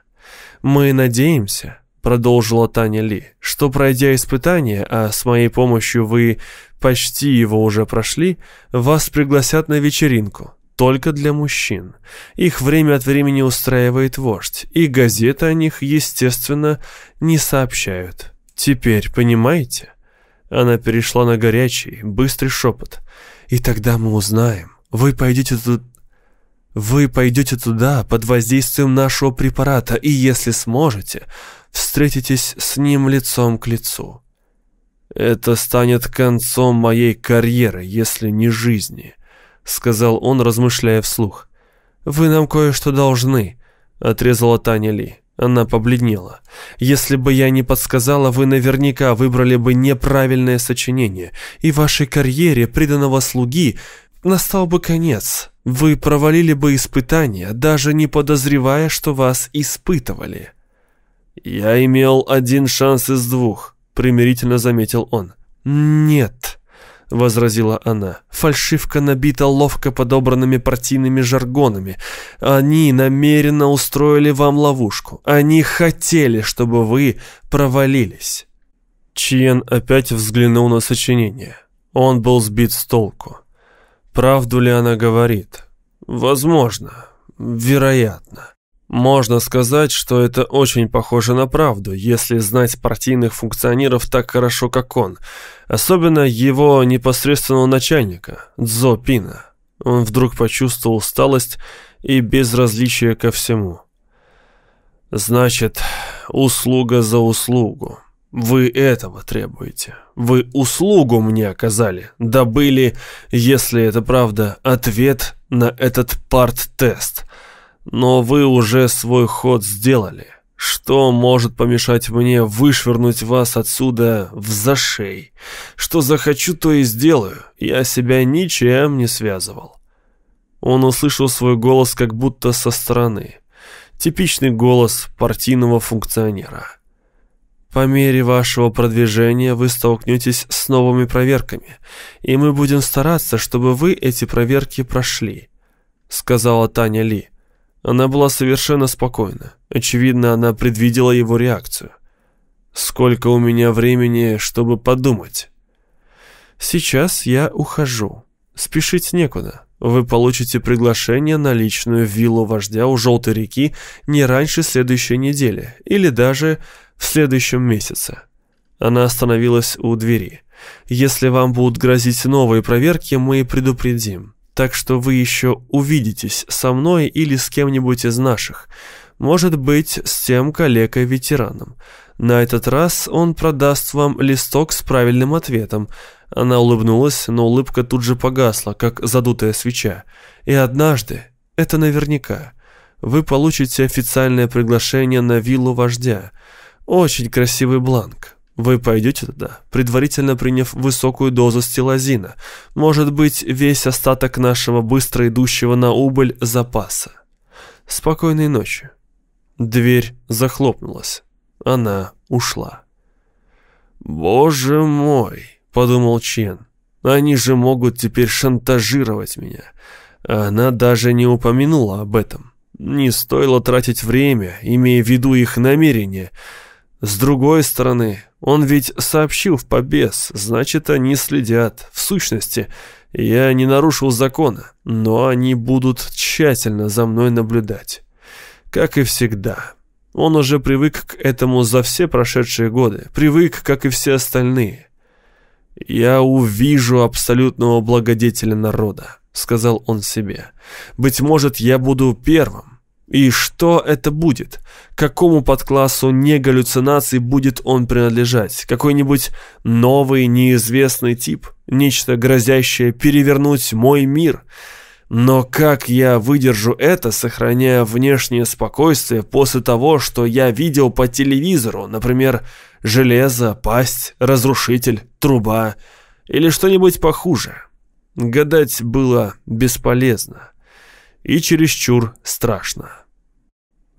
Мы надеемся, продолжила Таня Ли, что пройдя испытание, а с моей помощью вы почти его уже прошли, вас пригласят на вечеринку. Только для мужчин. Их время от времени устраивает вождь, и газеты о них, естественно, не сообщают. Теперь понимаете? Она перешла на горячий, быстрый шепот. И тогда мы узнаем. Вы пойдете. Вы пойдете туда под воздействием нашего препарата, и если сможете, встретитесь с ним лицом к лицу. «Это станет концом моей карьеры, если не жизни», — сказал он, размышляя вслух. «Вы нам кое-что должны», — отрезала Таня Ли. Она побледнела. «Если бы я не подсказала, вы наверняка выбрали бы неправильное сочинение, и вашей карьере приданного слуги настал бы конец. Вы провалили бы испытания, даже не подозревая, что вас испытывали». «Я имел один шанс из двух», примирительно заметил он. «Нет», — возразила она, — «фальшивка набита ловко подобранными партийными жаргонами. Они намеренно устроили вам ловушку. Они хотели, чтобы вы провалились». Чиен опять взглянул на сочинение. Он был сбит с толку. Правду ли она говорит? Возможно. Вероятно. Можно сказать, что это очень похоже на правду, если знать партийных функционеров так хорошо, как он, особенно его непосредственного начальника, Цзо Пина. Он вдруг почувствовал усталость и безразличие ко всему. «Значит, услуга за услугу. Вы этого требуете. Вы услугу мне оказали, добыли, если это правда, ответ на этот парт-тест». Но вы уже свой ход сделали. Что может помешать мне вышвырнуть вас отсюда в зашей? Что захочу, то и сделаю. Я себя ничем не связывал. Он услышал свой голос как будто со стороны. Типичный голос партийного функционера. По мере вашего продвижения вы столкнетесь с новыми проверками, и мы будем стараться, чтобы вы эти проверки прошли, сказала Таня Ли. Она была совершенно спокойна. Очевидно, она предвидела его реакцию. «Сколько у меня времени, чтобы подумать?» «Сейчас я ухожу. Спешить некуда. Вы получите приглашение на личную виллу вождя у Желтой реки не раньше следующей недели или даже в следующем месяце». Она остановилась у двери. «Если вам будут грозить новые проверки, мы предупредим так что вы еще увидитесь со мной или с кем-нибудь из наших. Может быть, с тем коллегой-ветераном. На этот раз он продаст вам листок с правильным ответом. Она улыбнулась, но улыбка тут же погасла, как задутая свеча. И однажды, это наверняка, вы получите официальное приглашение на виллу вождя. Очень красивый бланк. Вы пойдете туда, предварительно приняв высокую дозу стилозина. Может быть, весь остаток нашего быстро идущего на убыль запаса. Спокойной ночи. Дверь захлопнулась. Она ушла. «Боже мой!» — подумал Чен. «Они же могут теперь шантажировать меня». Она даже не упомянула об этом. Не стоило тратить время, имея в виду их намерения. С другой стороны, он ведь сообщил в побес, значит, они следят. В сущности, я не нарушил закона, но они будут тщательно за мной наблюдать. Как и всегда. Он уже привык к этому за все прошедшие годы, привык, как и все остальные. «Я увижу абсолютного благодетеля народа», — сказал он себе. «Быть может, я буду первым. И что это будет? Какому подклассу негаллюцинаций будет он принадлежать? Какой-нибудь новый неизвестный тип? Нечто грозящее перевернуть мой мир?» Но как я выдержу это, сохраняя внешнее спокойствие после того, что я видел по телевизору, например, железо, пасть, разрушитель, труба или что-нибудь похуже? Гадать было бесполезно и чересчур страшно.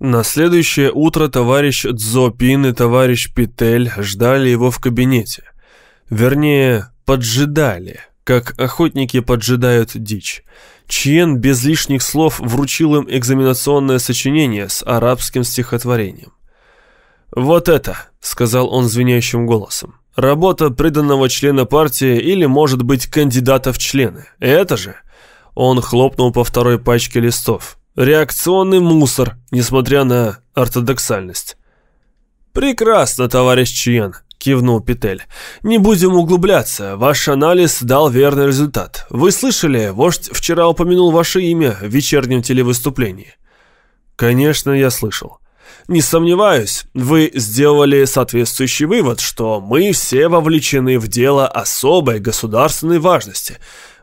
На следующее утро товарищ Дзопин и товарищ Петель ждали его в кабинете. Вернее, поджидали, как охотники поджидают дичь. Чиен без лишних слов вручил им экзаменационное сочинение с арабским стихотворением. «Вот это», — сказал он звенящим голосом, — «работа приданного члена партии или, может быть, кандидата в члены. Это же...» Он хлопнул по второй пачке листов. «Реакционный мусор, несмотря на ортодоксальность». «Прекрасно, товарищ Чиен», кивнул Петель. «Не будем углубляться. Ваш анализ дал верный результат. Вы слышали, вождь вчера упомянул ваше имя в вечернем телевыступлении?» «Конечно, я слышал». «Не сомневаюсь, вы сделали соответствующий вывод, что мы все вовлечены в дело особой государственной важности.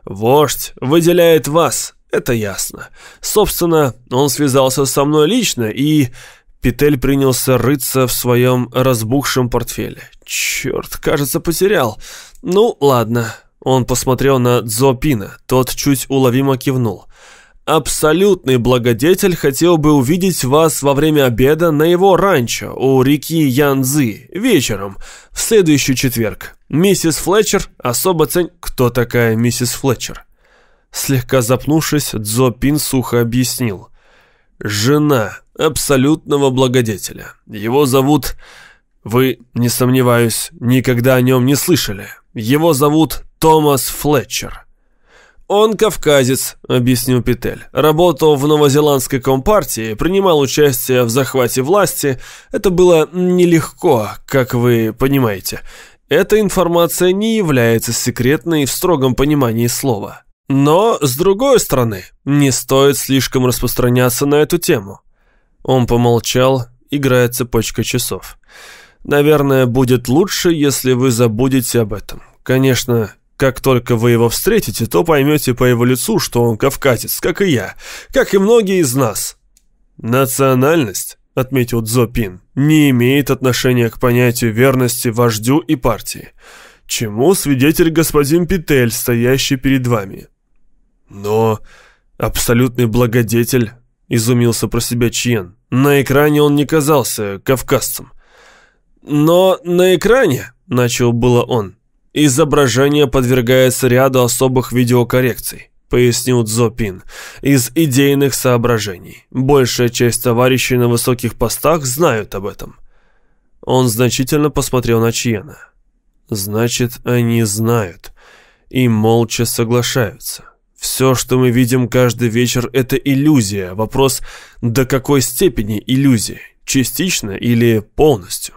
Вождь выделяет вас, это ясно. Собственно, он связался со мной лично и...» Петель принялся рыться в своем разбухшем портфеле. «Черт, кажется, потерял. Ну, ладно». Он посмотрел на Дзопина, тот чуть уловимо кивнул. «Абсолютный благодетель хотел бы увидеть вас во время обеда на его ранчо у реки Янзы вечером, в следующий четверг. Миссис Флетчер особо цень...» «Кто такая миссис Флетчер?» Слегка запнувшись, Дзопин сухо объяснил. «Жена абсолютного благодетеля. Его зовут... Вы, не сомневаюсь, никогда о нем не слышали. Его зовут Томас Флетчер». «Он кавказец», — объяснил Петель. «Работал в новозеландской компартии, принимал участие в захвате власти. Это было нелегко, как вы понимаете. Эта информация не является секретной в строгом понимании слова». Но, с другой стороны, не стоит слишком распространяться на эту тему. Он помолчал, играя цепочка часов. Наверное, будет лучше, если вы забудете об этом. Конечно, как только вы его встретите, то поймете по его лицу, что он кавказец, как и я, как и многие из нас. Национальность, отметил Дзопин, не имеет отношения к понятию верности вождю и партии. Чему свидетель господин Петель, стоящий перед вами? Но абсолютный благодетель, изумился про себя Чьен. На экране он не казался кавказцем. Но на экране, начал было он, изображение подвергается ряду особых видеокоррекций, пояснил Цзопин, из идейных соображений. Большая часть товарищей на высоких постах знают об этом. Он значительно посмотрел на Чьена. Значит, они знают и молча соглашаются. Все, что мы видим каждый вечер, это иллюзия. Вопрос, до какой степени иллюзия? Частично или полностью?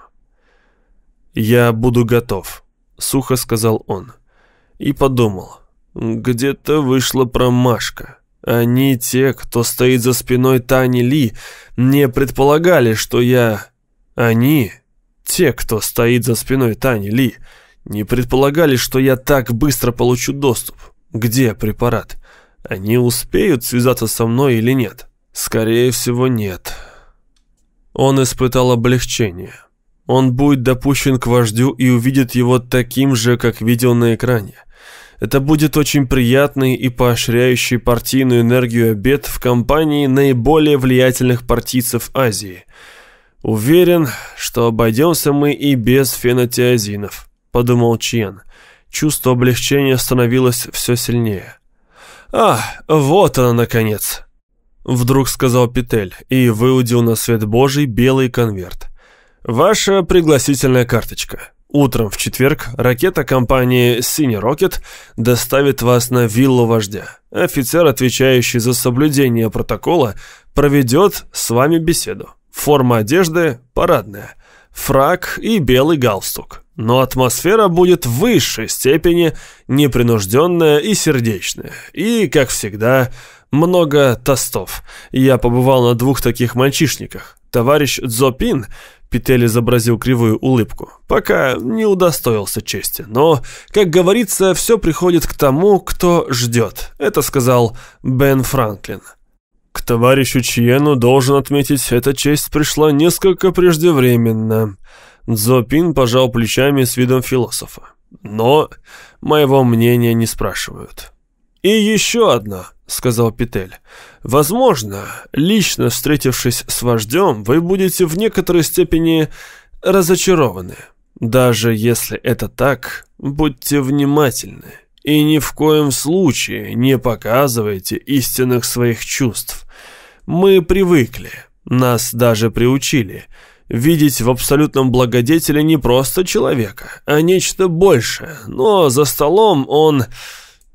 «Я буду готов», — сухо сказал он. И подумал, где-то вышла промашка. Они, те, кто стоит за спиной Тани Ли, не предполагали, что я... Они, те, кто стоит за спиной Тани Ли, не предполагали, что я так быстро получу доступ. Где препарат? Они успеют связаться со мной или нет? Скорее всего, нет. Он испытал облегчение. Он будет допущен к вождю и увидит его таким же, как видел на экране. Это будет очень приятный и поощряющий партийную энергию обед в компании наиболее влиятельных партийцев Азии. Уверен, что обойдемся мы и без фенотиазинов, подумал Чен. Чувство облегчения становилось все сильнее. «А, вот она, наконец!» Вдруг сказал Петель и выудил на свет божий белый конверт. «Ваша пригласительная карточка. Утром в четверг ракета компании «Синий Рокет» доставит вас на виллу вождя. Офицер, отвечающий за соблюдение протокола, проведет с вами беседу. Форма одежды парадная, фрак и белый галстук. Но атмосфера будет в высшей степени непринужденная и сердечная. И, как всегда, много тостов. Я побывал на двух таких мальчишниках. Товарищ Дзопин Петель изобразил кривую улыбку. «Пока не удостоился чести, но, как говорится, все приходит к тому, кто ждет», — это сказал Бен Франклин. «К товарищу Чиену, должен отметить, эта честь пришла несколько преждевременно». Дзопин пожал плечами с видом философа. «Но моего мнения не спрашивают». «И еще одна», — сказал Петель. «Возможно, лично встретившись с вождем, вы будете в некоторой степени разочарованы. Даже если это так, будьте внимательны и ни в коем случае не показывайте истинных своих чувств. Мы привыкли, нас даже приучили» видеть в абсолютном благодетеле не просто человека, а нечто большее. Но за столом он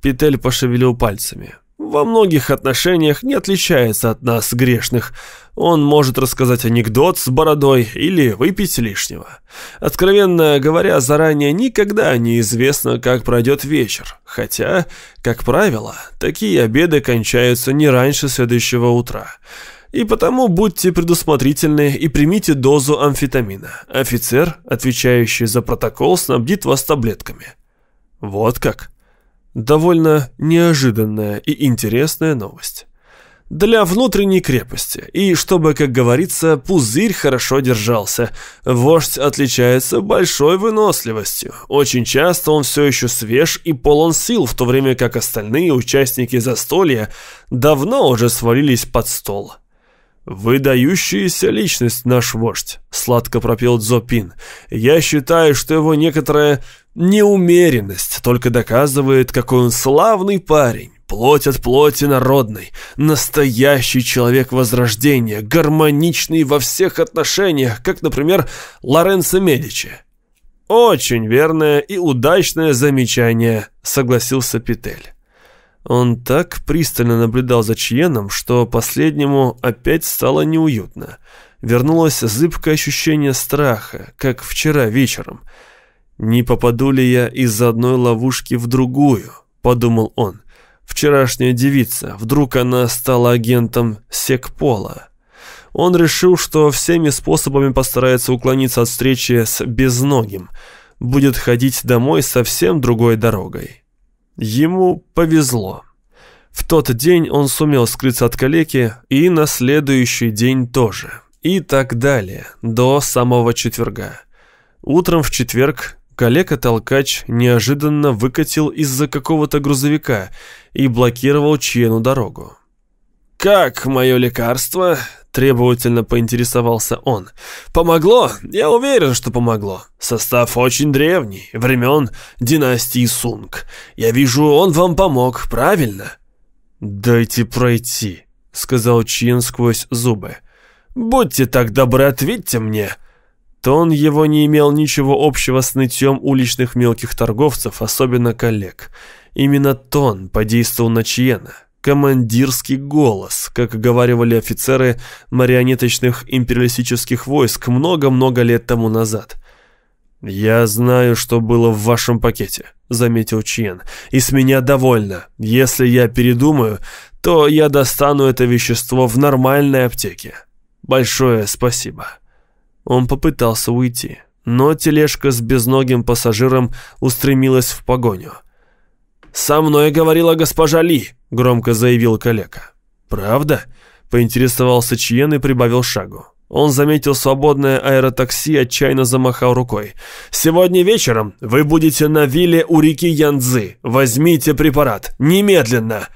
Петель пошевелил пальцами. «Во многих отношениях не отличается от нас, грешных. Он может рассказать анекдот с бородой или выпить лишнего. Откровенно говоря, заранее никогда не известно, как пройдет вечер. Хотя, как правило, такие обеды кончаются не раньше следующего утра». И потому будьте предусмотрительны и примите дозу амфетамина. Офицер, отвечающий за протокол, снабдит вас таблетками. Вот как. Довольно неожиданная и интересная новость. Для внутренней крепости, и чтобы, как говорится, пузырь хорошо держался. Вождь отличается большой выносливостью. Очень часто он все еще свеж и полон сил, в то время как остальные участники застолья давно уже свалились под стол. «Выдающаяся личность наш вождь», — сладко пропел Дзопин. «Я считаю, что его некоторая неумеренность только доказывает, какой он славный парень, плоть от плоти народной, настоящий человек возрождения, гармоничный во всех отношениях, как, например, Лоренцо Медичи». «Очень верное и удачное замечание», — согласился Петель. Он так пристально наблюдал за Чьеном, что последнему опять стало неуютно. Вернулось зыбкое ощущение страха, как вчера вечером. «Не попаду ли я из одной ловушки в другую?» – подумал он. «Вчерашняя девица, вдруг она стала агентом Секпола?» Он решил, что всеми способами постарается уклониться от встречи с безногим. Будет ходить домой совсем другой дорогой. Ему повезло. В тот день он сумел скрыться от калеки, и на следующий день тоже. И так далее, до самого четверга. Утром в четверг калека-толкач неожиданно выкатил из-за какого-то грузовика и блокировал Чьену дорогу. «Как мое лекарство?» Требовательно поинтересовался он. «Помогло? Я уверен, что помогло. Состав очень древний, времен династии Сунг. Я вижу, он вам помог, правильно?» «Дайте пройти», — сказал Чин сквозь зубы. «Будьте так добры, ответьте мне». Тон его не имел ничего общего с нытьем уличных мелких торговцев, особенно коллег. Именно тон подействовал на Чиена командирский голос, как говаривали офицеры марионеточных империалистических войск много-много лет тому назад. «Я знаю, что было в вашем пакете», — заметил Чьен, — «и с меня довольно. Если я передумаю, то я достану это вещество в нормальной аптеке. Большое спасибо». Он попытался уйти, но тележка с безногим пассажиром устремилась в погоню. «Со мной говорила госпожа Ли», — громко заявил коллега. «Правда?» — поинтересовался Чьен и прибавил шагу. Он заметил свободное аэротакси отчаянно замахал рукой. «Сегодня вечером вы будете на вилле у реки Янцзы. Возьмите препарат. Немедленно!»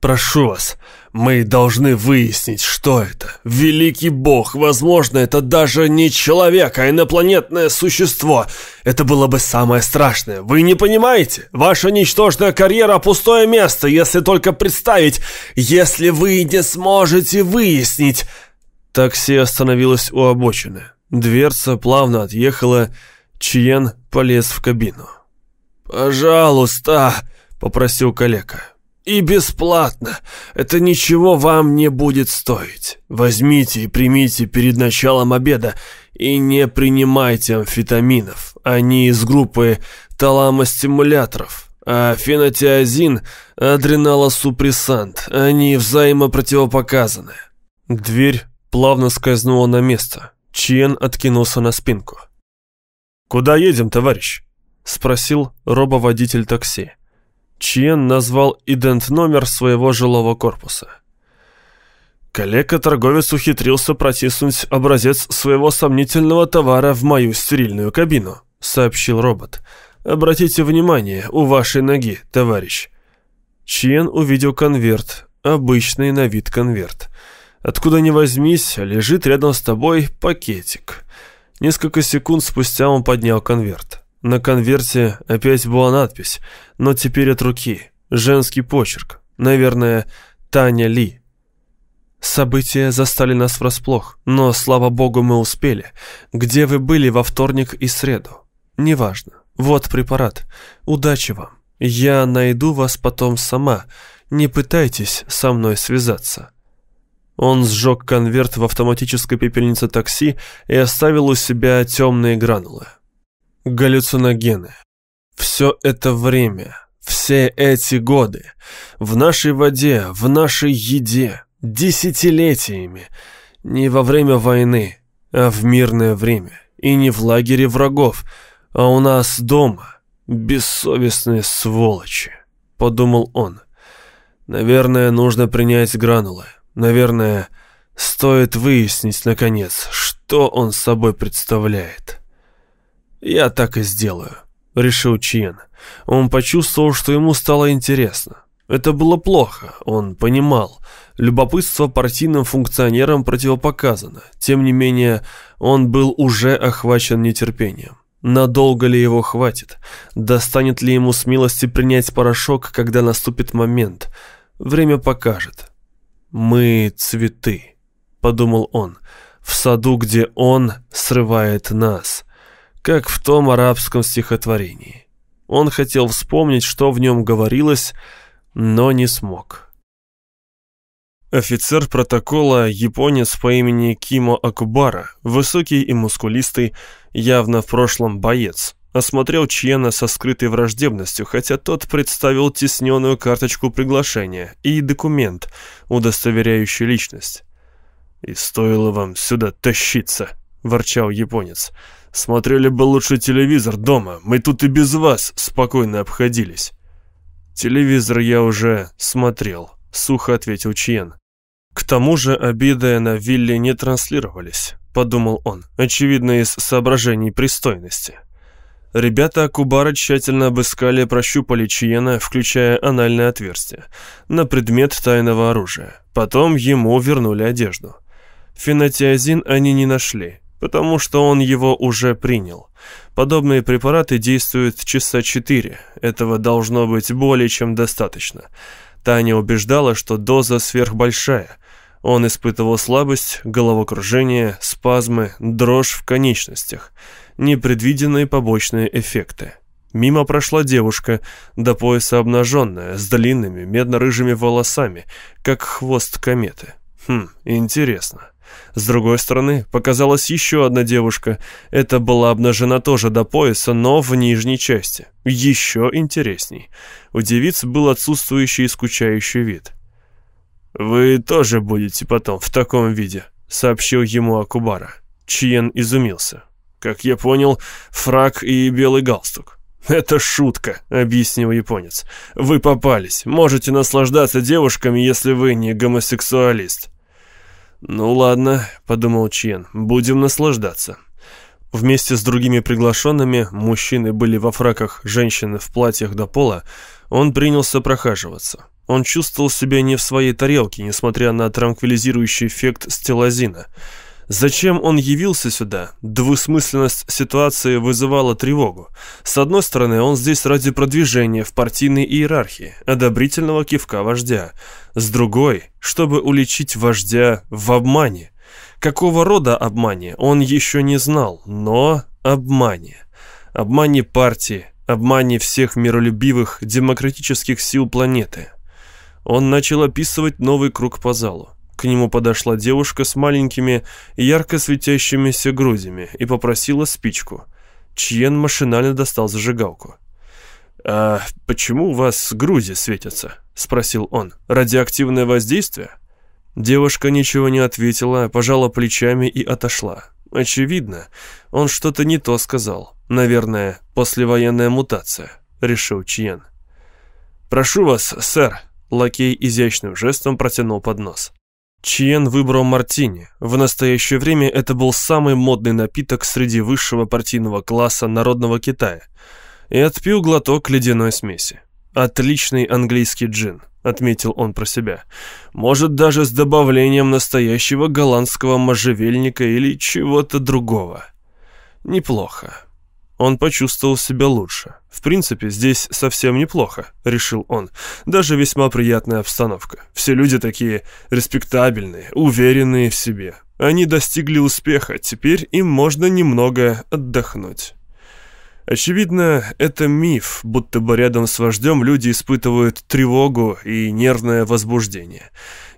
«Прошу вас, мы должны выяснить, что это. Великий бог, возможно, это даже не человек, а инопланетное существо. Это было бы самое страшное. Вы не понимаете? Ваша ничтожная карьера – пустое место, если только представить, если вы не сможете выяснить...» Такси остановилось у обочины. Дверца плавно отъехала, Чиен полез в кабину. «Пожалуйста», — попросил калека. «И бесплатно. Это ничего вам не будет стоить. Возьмите и примите перед началом обеда и не принимайте амфетаминов. Они из группы таламостимуляторов. А фенотиазин – адреналосупрессант. Они взаимопротивопоказаны». Дверь плавно скользнула на место. Чиен откинулся на спинку. «Куда едем, товарищ?» — спросил робоводитель такси. Чиен назвал идент-номер своего жилого корпуса. Коллега-торговец ухитрился протиснуть образец своего сомнительного товара в мою стерильную кабину, сообщил робот. Обратите внимание, у вашей ноги, товарищ. Чиен увидел конверт, обычный на вид конверт. Откуда ни возьмись, лежит рядом с тобой пакетик. Несколько секунд спустя он поднял конверт. На конверте опять была надпись, но теперь от руки. Женский почерк. Наверное, Таня Ли. События застали нас врасплох, но, слава богу, мы успели. Где вы были во вторник и среду? Неважно. Вот препарат. Удачи вам. Я найду вас потом сама. Не пытайтесь со мной связаться. Он сжег конверт в автоматической пепельнице такси и оставил у себя темные гранулы. Галлюциногены. Все это время, все эти годы, в нашей воде, в нашей еде, десятилетиями, не во время войны, а в мирное время, и не в лагере врагов, а у нас дома, бессовестные сволочи, подумал он. Наверное, нужно принять гранулы. Наверное, стоит выяснить, наконец, что он собой представляет. «Я так и сделаю», — решил Чиен. Он почувствовал, что ему стало интересно. Это было плохо, он понимал. Любопытство партийным функционерам противопоказано. Тем не менее, он был уже охвачен нетерпением. Надолго ли его хватит? Достанет ли ему смелости принять порошок, когда наступит момент? Время покажет. «Мы цветы», — подумал он, — «в саду, где он срывает нас», как в том арабском стихотворении. Он хотел вспомнить, что в нем говорилось, но не смог. Офицер протокола, японец по имени Кимо Акубара, высокий и мускулистый, явно в прошлом боец, осмотрел Чьена со скрытой враждебностью, хотя тот представил тесненную карточку приглашения и документ, удостоверяющий личность. «И стоило вам сюда тащиться», — ворчал японец. «Смотрели бы лучше телевизор дома, мы тут и без вас спокойно обходились». «Телевизор я уже смотрел», — сухо ответил Чьен. «К тому же обиды на вилле не транслировались», — подумал он, очевидно, из соображений пристойности. Ребята Акубара тщательно обыскали и прощупали Чиена, включая анальное отверстие, на предмет тайного оружия. Потом ему вернули одежду. Фенотиазин они не нашли, потому что он его уже принял. Подобные препараты действуют часа четыре, этого должно быть более чем достаточно. Таня убеждала, что доза сверхбольшая. Он испытывал слабость, головокружение, спазмы, дрожь в конечностях – непредвиденные побочные эффекты. Мимо прошла девушка, до пояса обнаженная, с длинными медно-рыжими волосами, как хвост кометы. Хм, интересно. С другой стороны, показалась еще одна девушка. Это была обнажена тоже до пояса, но в нижней части. Еще интересней. У девиц был отсутствующий и скучающий вид. «Вы тоже будете потом в таком виде», — сообщил ему Акубара. Чиен изумился. Как я понял, фрак и белый галстук. «Это шутка», — объяснил японец. «Вы попались. Можете наслаждаться девушками, если вы не гомосексуалист». «Ну ладно», — подумал Чен, — «будем наслаждаться». Вместе с другими приглашенными, мужчины были во фраках, женщины в платьях до пола, он принялся прохаживаться. Он чувствовал себя не в своей тарелке, несмотря на транквилизирующий эффект стелазина. Зачем он явился сюда? Двусмысленность ситуации вызывала тревогу. С одной стороны, он здесь ради продвижения в партийной иерархии, одобрительного кивка вождя. С другой, чтобы уличить вождя в обмане. Какого рода обмане, он еще не знал, но обмане. Обмане партии, обмане всех миролюбивых демократических сил планеты. Он начал описывать новый круг по залу. К нему подошла девушка с маленькими, ярко светящимися грудями и попросила спичку. Чьен машинально достал зажигалку. «А почему у вас груди светятся?» — спросил он. «Радиоактивное воздействие?» Девушка ничего не ответила, пожала плечами и отошла. Очевидно, он что-то не то сказал. Наверное, послевоенная мутация, решил Чьен. «Прошу вас, сэр», — лакей изящным жестом протянул поднос. Чиен выбрал мартини. В настоящее время это был самый модный напиток среди высшего партийного класса народного Китая. И отпил глоток ледяной смеси. «Отличный английский джин», — отметил он про себя. «Может, даже с добавлением настоящего голландского можжевельника или чего-то другого». «Неплохо. Он почувствовал себя лучше. В принципе, здесь совсем неплохо, решил он. Даже весьма приятная обстановка. Все люди такие респектабельные, уверенные в себе. Они достигли успеха, теперь им можно немного отдохнуть. Очевидно, это миф, будто бы рядом с вождем люди испытывают тревогу и нервное возбуждение.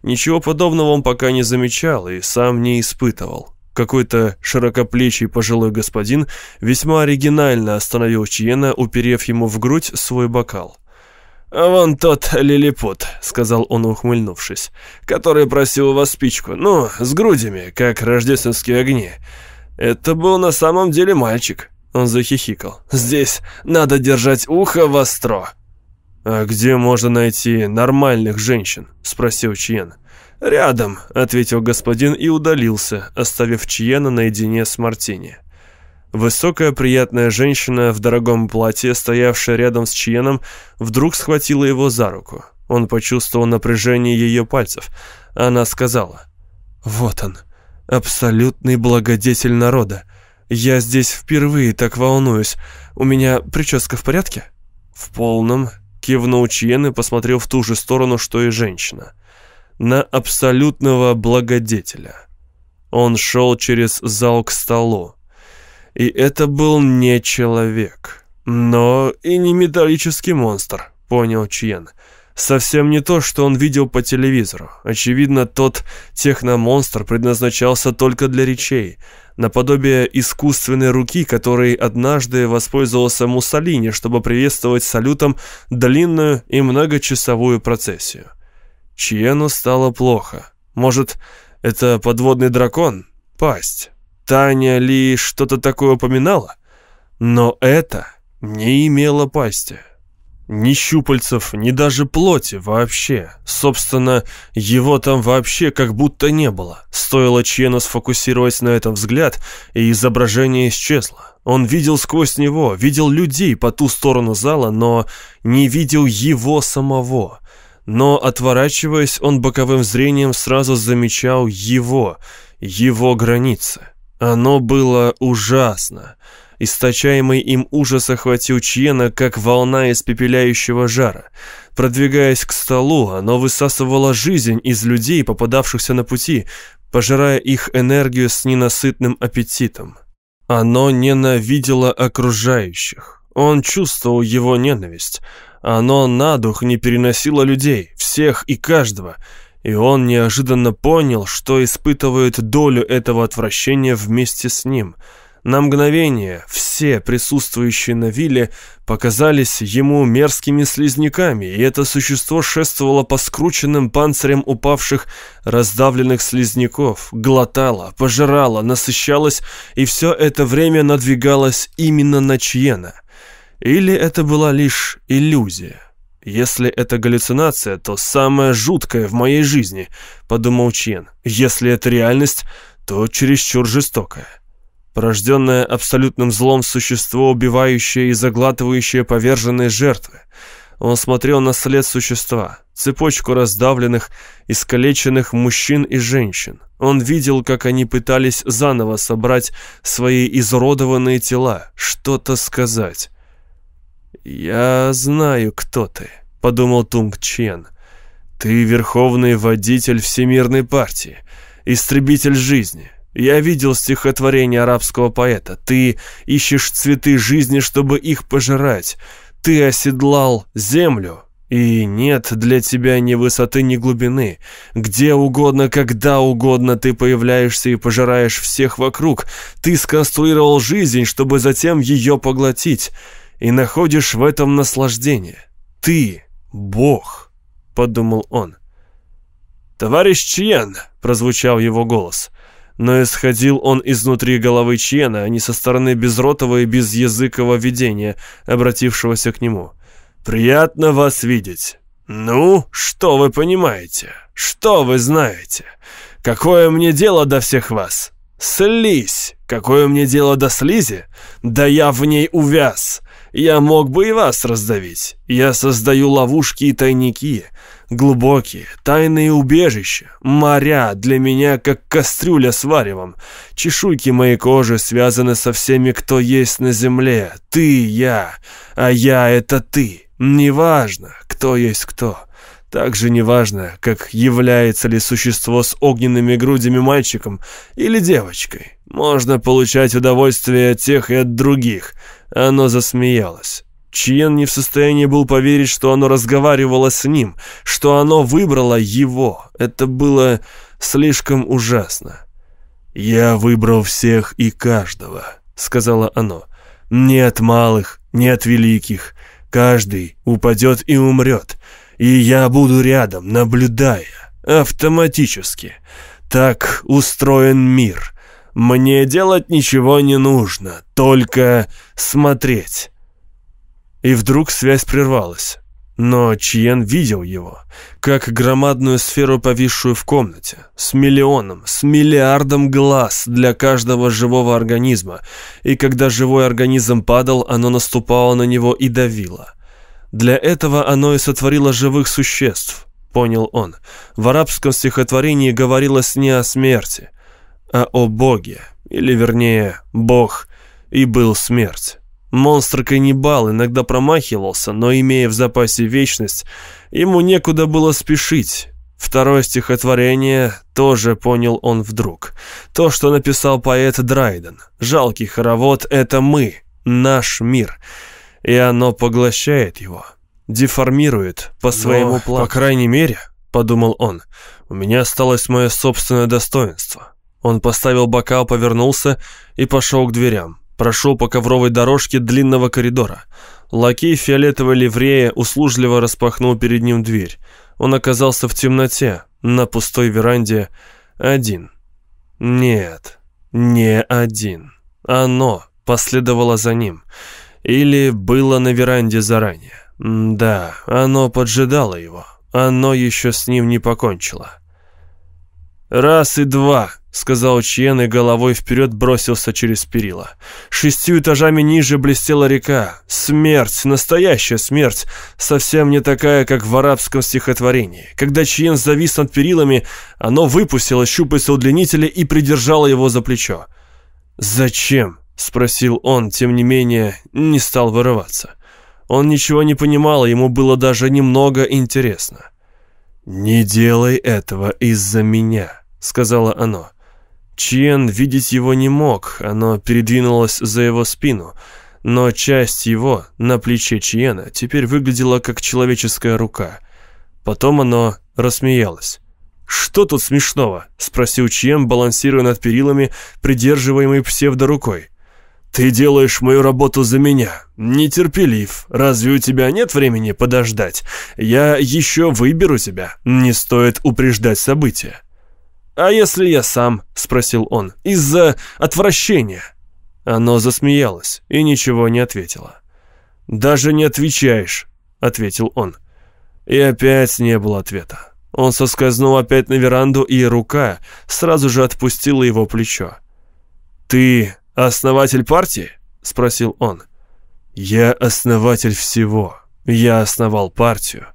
Ничего подобного он пока не замечал и сам не испытывал. Какой-то широкоплечий пожилой господин весьма оригинально остановил Чиена, уперев ему в грудь свой бокал. «А вон тот лилипут», — сказал он, ухмыльнувшись, — «который просил у вас спичку, ну, с грудями, как рождественские огни. Это был на самом деле мальчик». Он захихикал. «Здесь надо держать ухо востро». «А где можно найти нормальных женщин?» — спросил Чиен. «Рядом», — ответил господин и удалился, оставив Чиена наедине с Мартини. Высокая приятная женщина в дорогом платье, стоявшая рядом с Чиеном, вдруг схватила его за руку. Он почувствовал напряжение ее пальцев. Она сказала, «Вот он, абсолютный благодетель народа. Я здесь впервые так волнуюсь. У меня прическа в порядке?» «В полном», — кивнул Чиен и посмотрел в ту же сторону, что и женщина на абсолютного благодетеля. Он шел через зал к столу. И это был не человек, но и не металлический монстр, понял Чьен. Совсем не то, что он видел по телевизору. Очевидно, тот техномонстр предназначался только для речей, наподобие искусственной руки, которой однажды воспользовался Муссолини, чтобы приветствовать салютом длинную и многочасовую процессию. Чьену стало плохо. Может, это подводный дракон? Пасть. Таня ли что-то такое упоминала? Но это не имело пасти. Ни щупальцев, ни даже плоти вообще. Собственно, его там вообще как будто не было. Стоило Чену сфокусировать на этом взгляд, и изображение исчезло. Он видел сквозь него, видел людей по ту сторону зала, но не видел его самого но, отворачиваясь, он боковым зрением сразу замечал его, его границы. Оно было ужасно. Источаемый им ужас охватил Чьена, как волна испепеляющего жара. Продвигаясь к столу, оно высасывало жизнь из людей, попадавшихся на пути, пожирая их энергию с ненасытным аппетитом. Оно ненавидело окружающих. Он чувствовал его ненависть. Оно на дух не переносило людей, всех и каждого, и он неожиданно понял, что испытывает долю этого отвращения вместе с ним. На мгновение все присутствующие на вилле показались ему мерзкими слизняками, и это существо шествовало по скрученным панцирям упавших раздавленных слизняков, глотало, пожирало, насыщалось, и все это время надвигалось именно на Чьена. Или это была лишь иллюзия? «Если это галлюцинация, то самая жуткая в моей жизни», — подумал Чен. «Если это реальность, то чересчур жестокая». Порожденное абсолютным злом существо, убивающее и заглатывающее поверженные жертвы. Он смотрел на след существа, цепочку раздавленных, искалеченных мужчин и женщин. Он видел, как они пытались заново собрать свои изуродованные тела, что-то сказать. «Я знаю, кто ты», — подумал Тунг Чен. «Ты верховный водитель Всемирной партии, истребитель жизни». Я видел стихотворение арабского поэта. Ты ищешь цветы жизни, чтобы их пожирать. Ты оседлал землю, и нет для тебя ни высоты, ни глубины. Где угодно, когда угодно ты появляешься и пожираешь всех вокруг. Ты сконструировал жизнь, чтобы затем ее поглотить, и находишь в этом наслаждение. Ты — Бог, — подумал он. «Товарищ Чьен!» — прозвучал его голос — но исходил он изнутри головы Чена, а не со стороны безротого и безязыкого видения, обратившегося к нему. «Приятно вас видеть. Ну, что вы понимаете? Что вы знаете? Какое мне дело до всех вас? Слизь! Какое мне дело до слизи? Да я в ней увяз. Я мог бы и вас раздавить. Я создаю ловушки и тайники. Глубокие, тайные убежища, моря для меня, как кастрюля с варевом. Чешуйки моей кожи связаны со всеми, кто есть на земле. Ты, я, а я — это ты. Неважно, кто есть кто. Так же неважно, как является ли существо с огненными грудями мальчиком или девочкой. Можно получать удовольствие от тех и от других. Оно засмеялось. Чиен не в состоянии был поверить, что оно разговаривало с ним, что оно выбрало его. Это было слишком ужасно. «Я выбрал всех и каждого», — сказала оно. «Не от малых, не от великих. Каждый упадет и умрет. И я буду рядом, наблюдая, автоматически. Так устроен мир. Мне делать ничего не нужно, только смотреть». И вдруг связь прервалась. Но Чиен видел его, как громадную сферу, повисшую в комнате, с миллионом, с миллиардом глаз для каждого живого организма, и когда живой организм падал, оно наступало на него и давило. Для этого оно и сотворило живых существ, понял он. В арабском стихотворении говорилось не о смерти, а о Боге, или вернее, Бог и был смерть. Монстр-каннибал иногда промахивался, но, имея в запасе вечность, ему некуда было спешить. Второе стихотворение тоже понял он вдруг. То, что написал поэт Драйден. «Жалкий хоровод — это мы, наш мир». И оно поглощает его, деформирует по своему плану. По крайней мере, подумал он, у меня осталось мое собственное достоинство. Он поставил бокал, повернулся и пошел к дверям прошел по ковровой дорожке длинного коридора. Лакей фиолетовой ливрее услужливо распахнул перед ним дверь. Он оказался в темноте, на пустой веранде, один. Нет, не один. Оно последовало за ним. Или было на веранде заранее. Да, оно поджидало его. Оно еще с ним не покончило. «Раз и два», — сказал Чьен и головой вперед бросился через перила. Шестью этажами ниже блестела река. Смерть, настоящая смерть, совсем не такая, как в арабском стихотворении. Когда Чьен завис над перилами, оно выпустило щупальца удлинителя и придержало его за плечо. «Зачем?» — спросил он, тем не менее, не стал вырываться. Он ничего не понимал, ему было даже немного интересно. «Не делай этого из-за меня», — сказала оно. Чен видеть его не мог, оно передвинулось за его спину, но часть его на плече Чиена теперь выглядела как человеческая рука. Потом оно рассмеялось. «Что тут смешного?» — спросил Чиен, балансируя над перилами, придерживаемый псевдорукой. «Ты делаешь мою работу за меня. Нетерпелив. Разве у тебя нет времени подождать? Я еще выберу тебя. Не стоит упреждать события». «А если я сам?» — спросил он. «Из-за отвращения». Оно засмеялось и ничего не ответило. «Даже не отвечаешь», — ответил он. И опять не было ответа. Он соскользнул опять на веранду, и рука сразу же отпустила его плечо. «Ты основатель партии?» — спросил он. «Я основатель всего. Я основал партию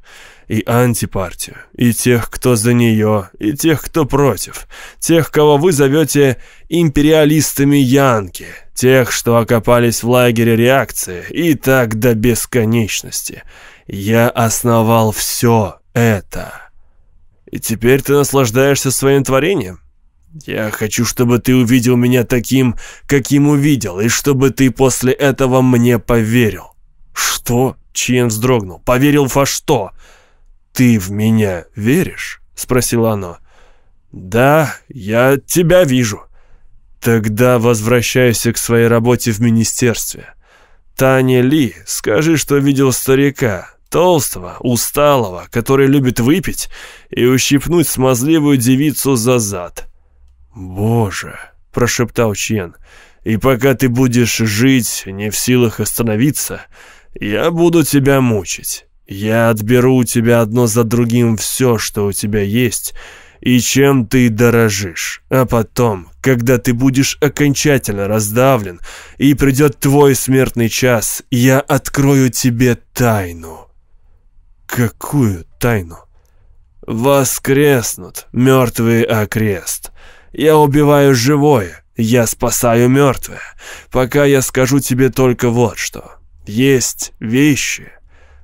и антипартию, и тех, кто за нее, и тех, кто против, тех, кого вы зовете империалистами Янки, тех, что окопались в лагере реакции, и так до бесконечности. Я основал все это. И теперь ты наслаждаешься своим творением? Я хочу, чтобы ты увидел меня таким, каким увидел, и чтобы ты после этого мне поверил. Что? Чен вздрогнул. Поверил во что? «Ты в меня веришь?» — спросила оно. «Да, я тебя вижу». «Тогда возвращайся к своей работе в министерстве. Таня Ли, скажи, что видел старика, толстого, усталого, который любит выпить и ущипнуть смазливую девицу за зад». «Боже!» — прошептал Чен. «И пока ты будешь жить, не в силах остановиться, я буду тебя мучить». Я отберу у тебя одно за другим все, что у тебя есть, и чем ты дорожишь. А потом, когда ты будешь окончательно раздавлен, и придет твой смертный час, я открою тебе тайну». «Какую тайну?» «Воскреснут мертвые окрест. Я убиваю живое, я спасаю мертвое. Пока я скажу тебе только вот что. Есть вещи,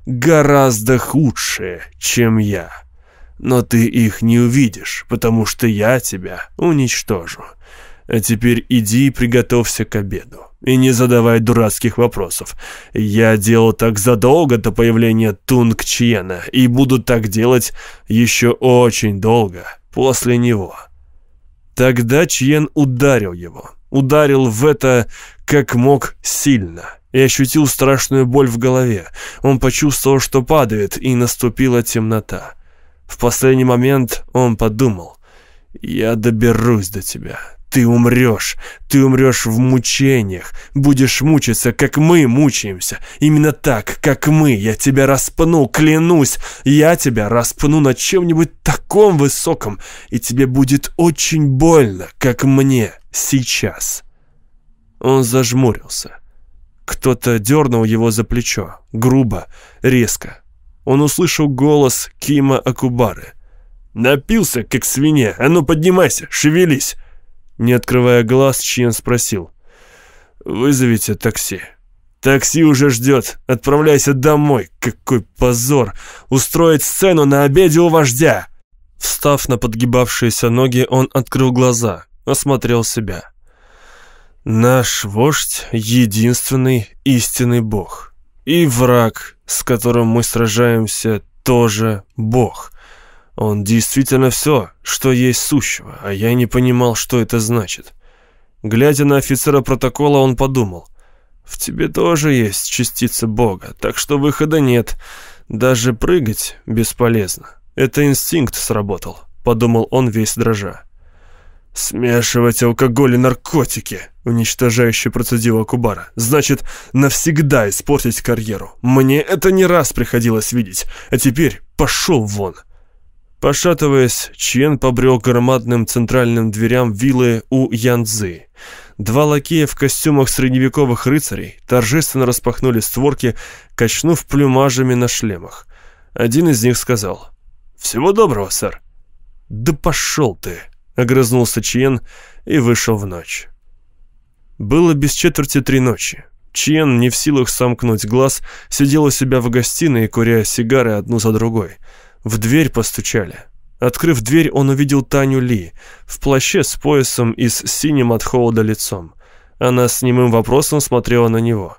гораздо худшие, чем я. Но ты их не увидишь, потому что я тебя уничтожу. А теперь иди и приготовься к обеду. И не задавай дурацких вопросов. Я делал так задолго до появления Тунг Чьена и буду так делать еще очень долго после него. Тогда Чьен ударил его. Ударил в это как мог сильно и ощутил страшную боль в голове. Он почувствовал, что падает, и наступила темнота. В последний момент он подумал, «Я доберусь до тебя. Ты умрешь. Ты умрешь в мучениях. Будешь мучиться, как мы мучаемся. Именно так, как мы. Я тебя распну, клянусь. Я тебя распну на чем-нибудь таком высоком, и тебе будет очень больно, как мне сейчас». Он зажмурился. Кто-то дернул его за плечо, грубо, резко. Он услышал голос Кима Акубары. «Напился, как свинья! А ну поднимайся, шевелись!» Не открывая глаз, Чьен спросил. «Вызовите такси». «Такси уже ждет. Отправляйся домой. Какой позор! Устроить сцену на обеде у вождя!» Встав на подгибавшиеся ноги, он открыл глаза, осмотрел себя. Наш вождь — единственный истинный бог. И враг, с которым мы сражаемся, тоже бог. Он действительно все, что есть сущего, а я не понимал, что это значит. Глядя на офицера протокола, он подумал. В тебе тоже есть частица бога, так что выхода нет. Даже прыгать бесполезно. Это инстинкт сработал, подумал он весь дрожа. «Смешивать алкоголь и наркотики», — уничтожающе процедила Кубара. «Значит, навсегда испортить карьеру. Мне это не раз приходилось видеть, а теперь пошел вон». Пошатываясь, Чен побрел к громадным центральным дверям виллы у Янцзы. Два лакея в костюмах средневековых рыцарей торжественно распахнули створки, качнув плюмажами на шлемах. Один из них сказал «Всего доброго, сэр». «Да пошел ты!» Огрызнулся Чиен и вышел в ночь. Было без четверти три ночи. Чиен, не в силах сомкнуть глаз, сидел у себя в гостиной, куря сигары одну за другой. В дверь постучали. Открыв дверь, он увидел Таню Ли в плаще с поясом и с синим от холода лицом. Она с немым вопросом смотрела на него.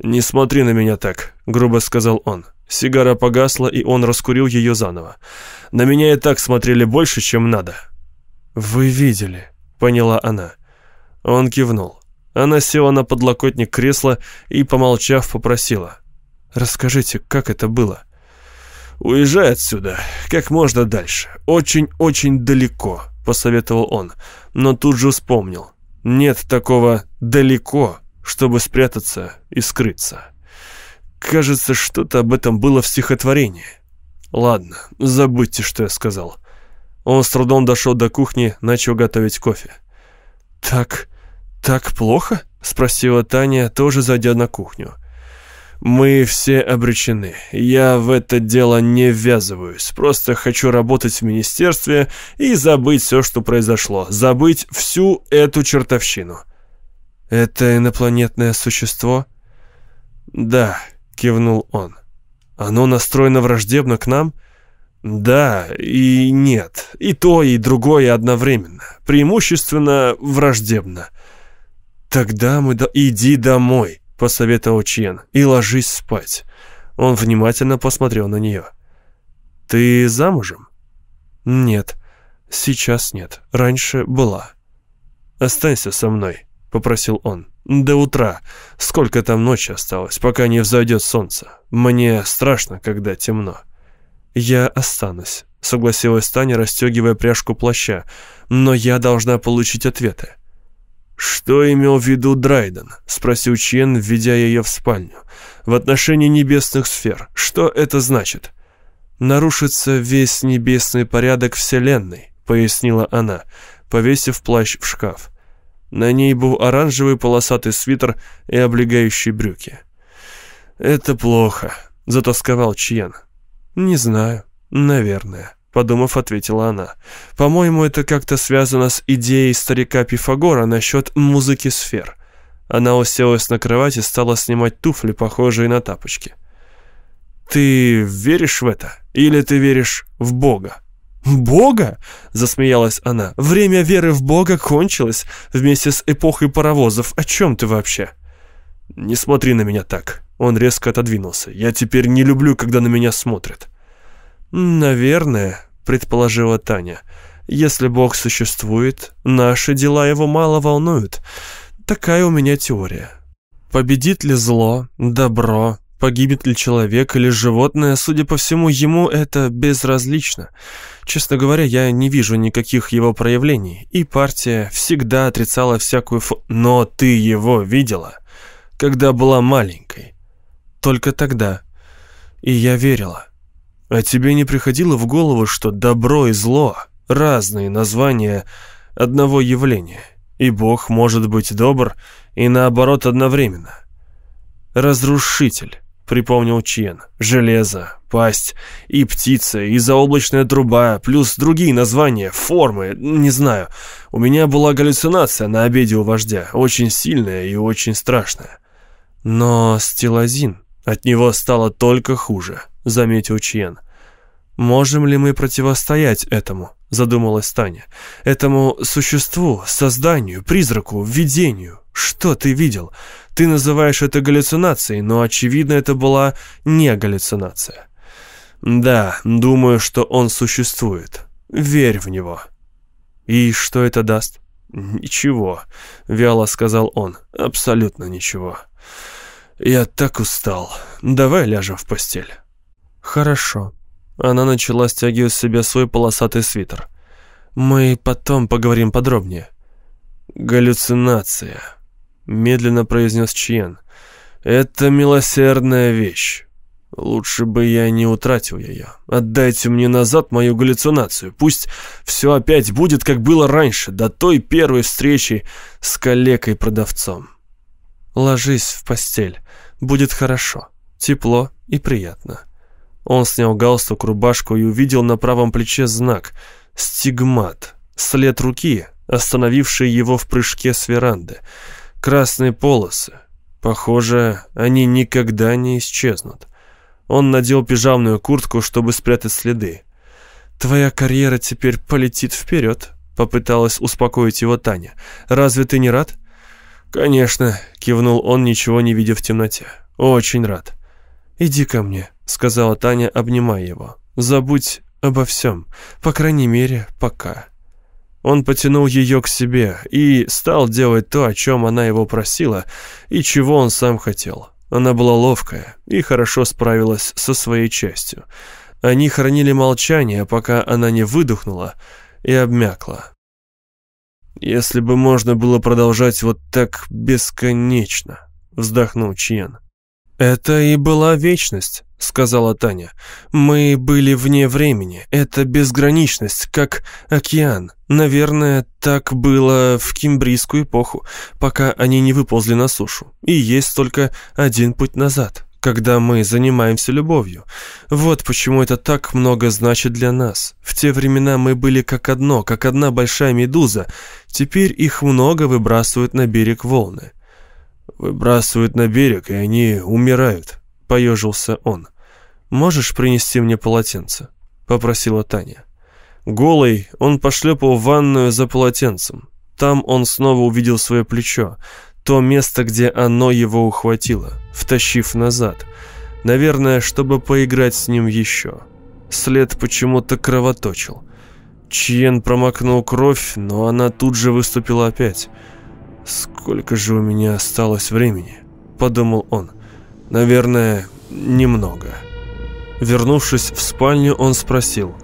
«Не смотри на меня так», — грубо сказал он. Сигара погасла, и он раскурил ее заново. «На меня и так смотрели больше, чем надо. «Вы видели», — поняла она. Он кивнул. Она села на подлокотник кресла и, помолчав, попросила. «Расскажите, как это было?» «Уезжай отсюда, как можно дальше. Очень-очень далеко», — посоветовал он, но тут же вспомнил. «Нет такого «далеко», чтобы спрятаться и скрыться». Кажется, что-то об этом было в стихотворении. Ладно, забудьте, что я сказал. Он с трудом дошел до кухни, начал готовить кофе. «Так... так плохо?» — спросила Таня, тоже зайдя на кухню. «Мы все обречены. Я в это дело не ввязываюсь. Просто хочу работать в министерстве и забыть все, что произошло. Забыть всю эту чертовщину». «Это инопланетное существо?» «Да», — кивнул он. «Оно настроено враждебно к нам?» «Да и нет. И то, и другое одновременно. Преимущественно враждебно». «Тогда мы... До... Иди домой», — посоветовал Чен, — «и ложись спать». Он внимательно посмотрел на нее. «Ты замужем?» «Нет, сейчас нет. Раньше была». «Останься со мной», — попросил он. «До утра. Сколько там ночи осталось, пока не взойдет солнце. Мне страшно, когда темно». «Я останусь», — согласилась Таня, расстегивая пряжку плаща. «Но я должна получить ответы». «Что имел в виду Драйден?» — спросил Чен, введя ее в спальню. «В отношении небесных сфер. Что это значит?» «Нарушится весь небесный порядок Вселенной», — пояснила она, повесив плащ в шкаф. На ней был оранжевый полосатый свитер и облегающие брюки. «Это плохо», — затасковал Чьен. «Не знаю. Наверное», — подумав, ответила она. «По-моему, это как-то связано с идеей старика Пифагора насчет музыки сфер». Она уселась на кровать и стала снимать туфли, похожие на тапочки. «Ты веришь в это? Или ты веришь в Бога?» «Бога?» — засмеялась она. «Время веры в Бога кончилось вместе с эпохой паровозов. О чем ты вообще?» «Не смотри на меня так». Он резко отодвинулся. «Я теперь не люблю, когда на меня смотрят». «Наверное», — предположила Таня. «Если Бог существует, наши дела его мало волнуют. Такая у меня теория. Победит ли зло, добро, погибнет ли человек или животное, судя по всему, ему это безразлично. Честно говоря, я не вижу никаких его проявлений, и партия всегда отрицала всякую фо... Но ты его видела, когда была маленькой. Только тогда. И я верила. А тебе не приходило в голову, что добро и зло — разные названия одного явления, и Бог может быть добр и наоборот одновременно? Разрушитель, припомнил Чен. Железо, пасть и птица, и заоблачная труба, плюс другие названия, формы, не знаю. У меня была галлюцинация на обеде у вождя, очень сильная и очень страшная. Но стилозин от него стало только хуже, заметил Чен. Можем ли мы противостоять этому? Задумалась Таня. Этому существу, созданию, призраку, видению. Что ты видел? Ты называешь это галлюцинацией, но, очевидно, это была не галлюцинация. Да, думаю, что он существует. Верь в него. И что это даст? Ничего, вяло сказал он. Абсолютно ничего. Я так устал. Давай ляжем в постель. Хорошо. Она начала стягивать с себя свой полосатый свитер. Мы потом поговорим подробнее. Галлюцинация, медленно произнес Чьен. Это милосердная вещь. Лучше бы я не утратил ее. Отдайте мне назад мою галлюцинацию. Пусть все опять будет, как было раньше, до той первой встречи с коллегой-продавцом. Ложись в постель. Будет хорошо. Тепло и приятно. Он снял галстук, рубашку и увидел на правом плече знак «Стигмат». След руки, остановивший его в прыжке с веранды. Красные полосы. Похоже, они никогда не исчезнут. Он надел пижамную куртку, чтобы спрятать следы. «Твоя карьера теперь полетит вперед», — попыталась успокоить его Таня. «Разве ты не рад?» «Конечно», — кивнул он, ничего не видя в темноте. «Очень рад». «Иди ко мне», — сказала Таня, обнимая его. «Забудь обо всем, по крайней мере, пока». Он потянул ее к себе и стал делать то, о чем она его просила, и чего он сам хотел. Она была ловкая и хорошо справилась со своей частью. Они хранили молчание, пока она не выдохнула и обмякла. «Если бы можно было продолжать вот так бесконечно», — вздохнул Чьен. «Это и была вечность», —— сказала Таня. «Мы были вне времени. Это безграничность, как океан. Наверное, так было в кимбрийскую эпоху, пока они не выползли на сушу. И есть только один путь назад, когда мы занимаемся любовью. Вот почему это так много значит для нас. В те времена мы были как одно, как одна большая медуза. Теперь их много выбрасывают на берег волны». «Выбрасывают на берег, и они умирают», — поежился он. «Можешь принести мне полотенце?» — попросила Таня. Голый, он пошлепал в ванную за полотенцем. Там он снова увидел свое плечо, то место, где оно его ухватило, втащив назад. Наверное, чтобы поиграть с ним еще. След почему-то кровоточил. Чьен промокнул кровь, но она тут же выступила опять. «Сколько же у меня осталось времени?» – подумал он. «Наверное, немного». Вернувшись в спальню, он спросил.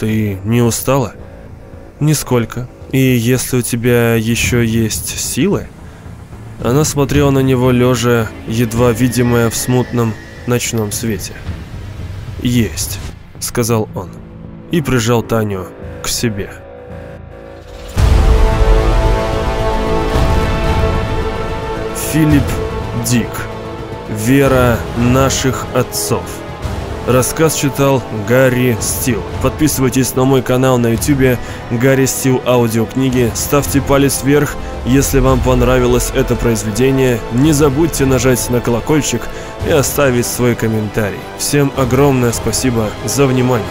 «Ты не устала?» «Нисколько. И если у тебя еще есть силы?» Она смотрела на него лежа, едва видимая в смутном ночном свете. «Есть», — сказал он, и прижал Таню к себе. Филипп Дик. Вера наших отцов. Рассказ читал Гарри Стил. Подписывайтесь на мой канал на YouTube Гарри Стил аудиокниги. Ставьте палец вверх, если вам понравилось это произведение. Не забудьте нажать на колокольчик и оставить свой комментарий. Всем огромное спасибо за внимание.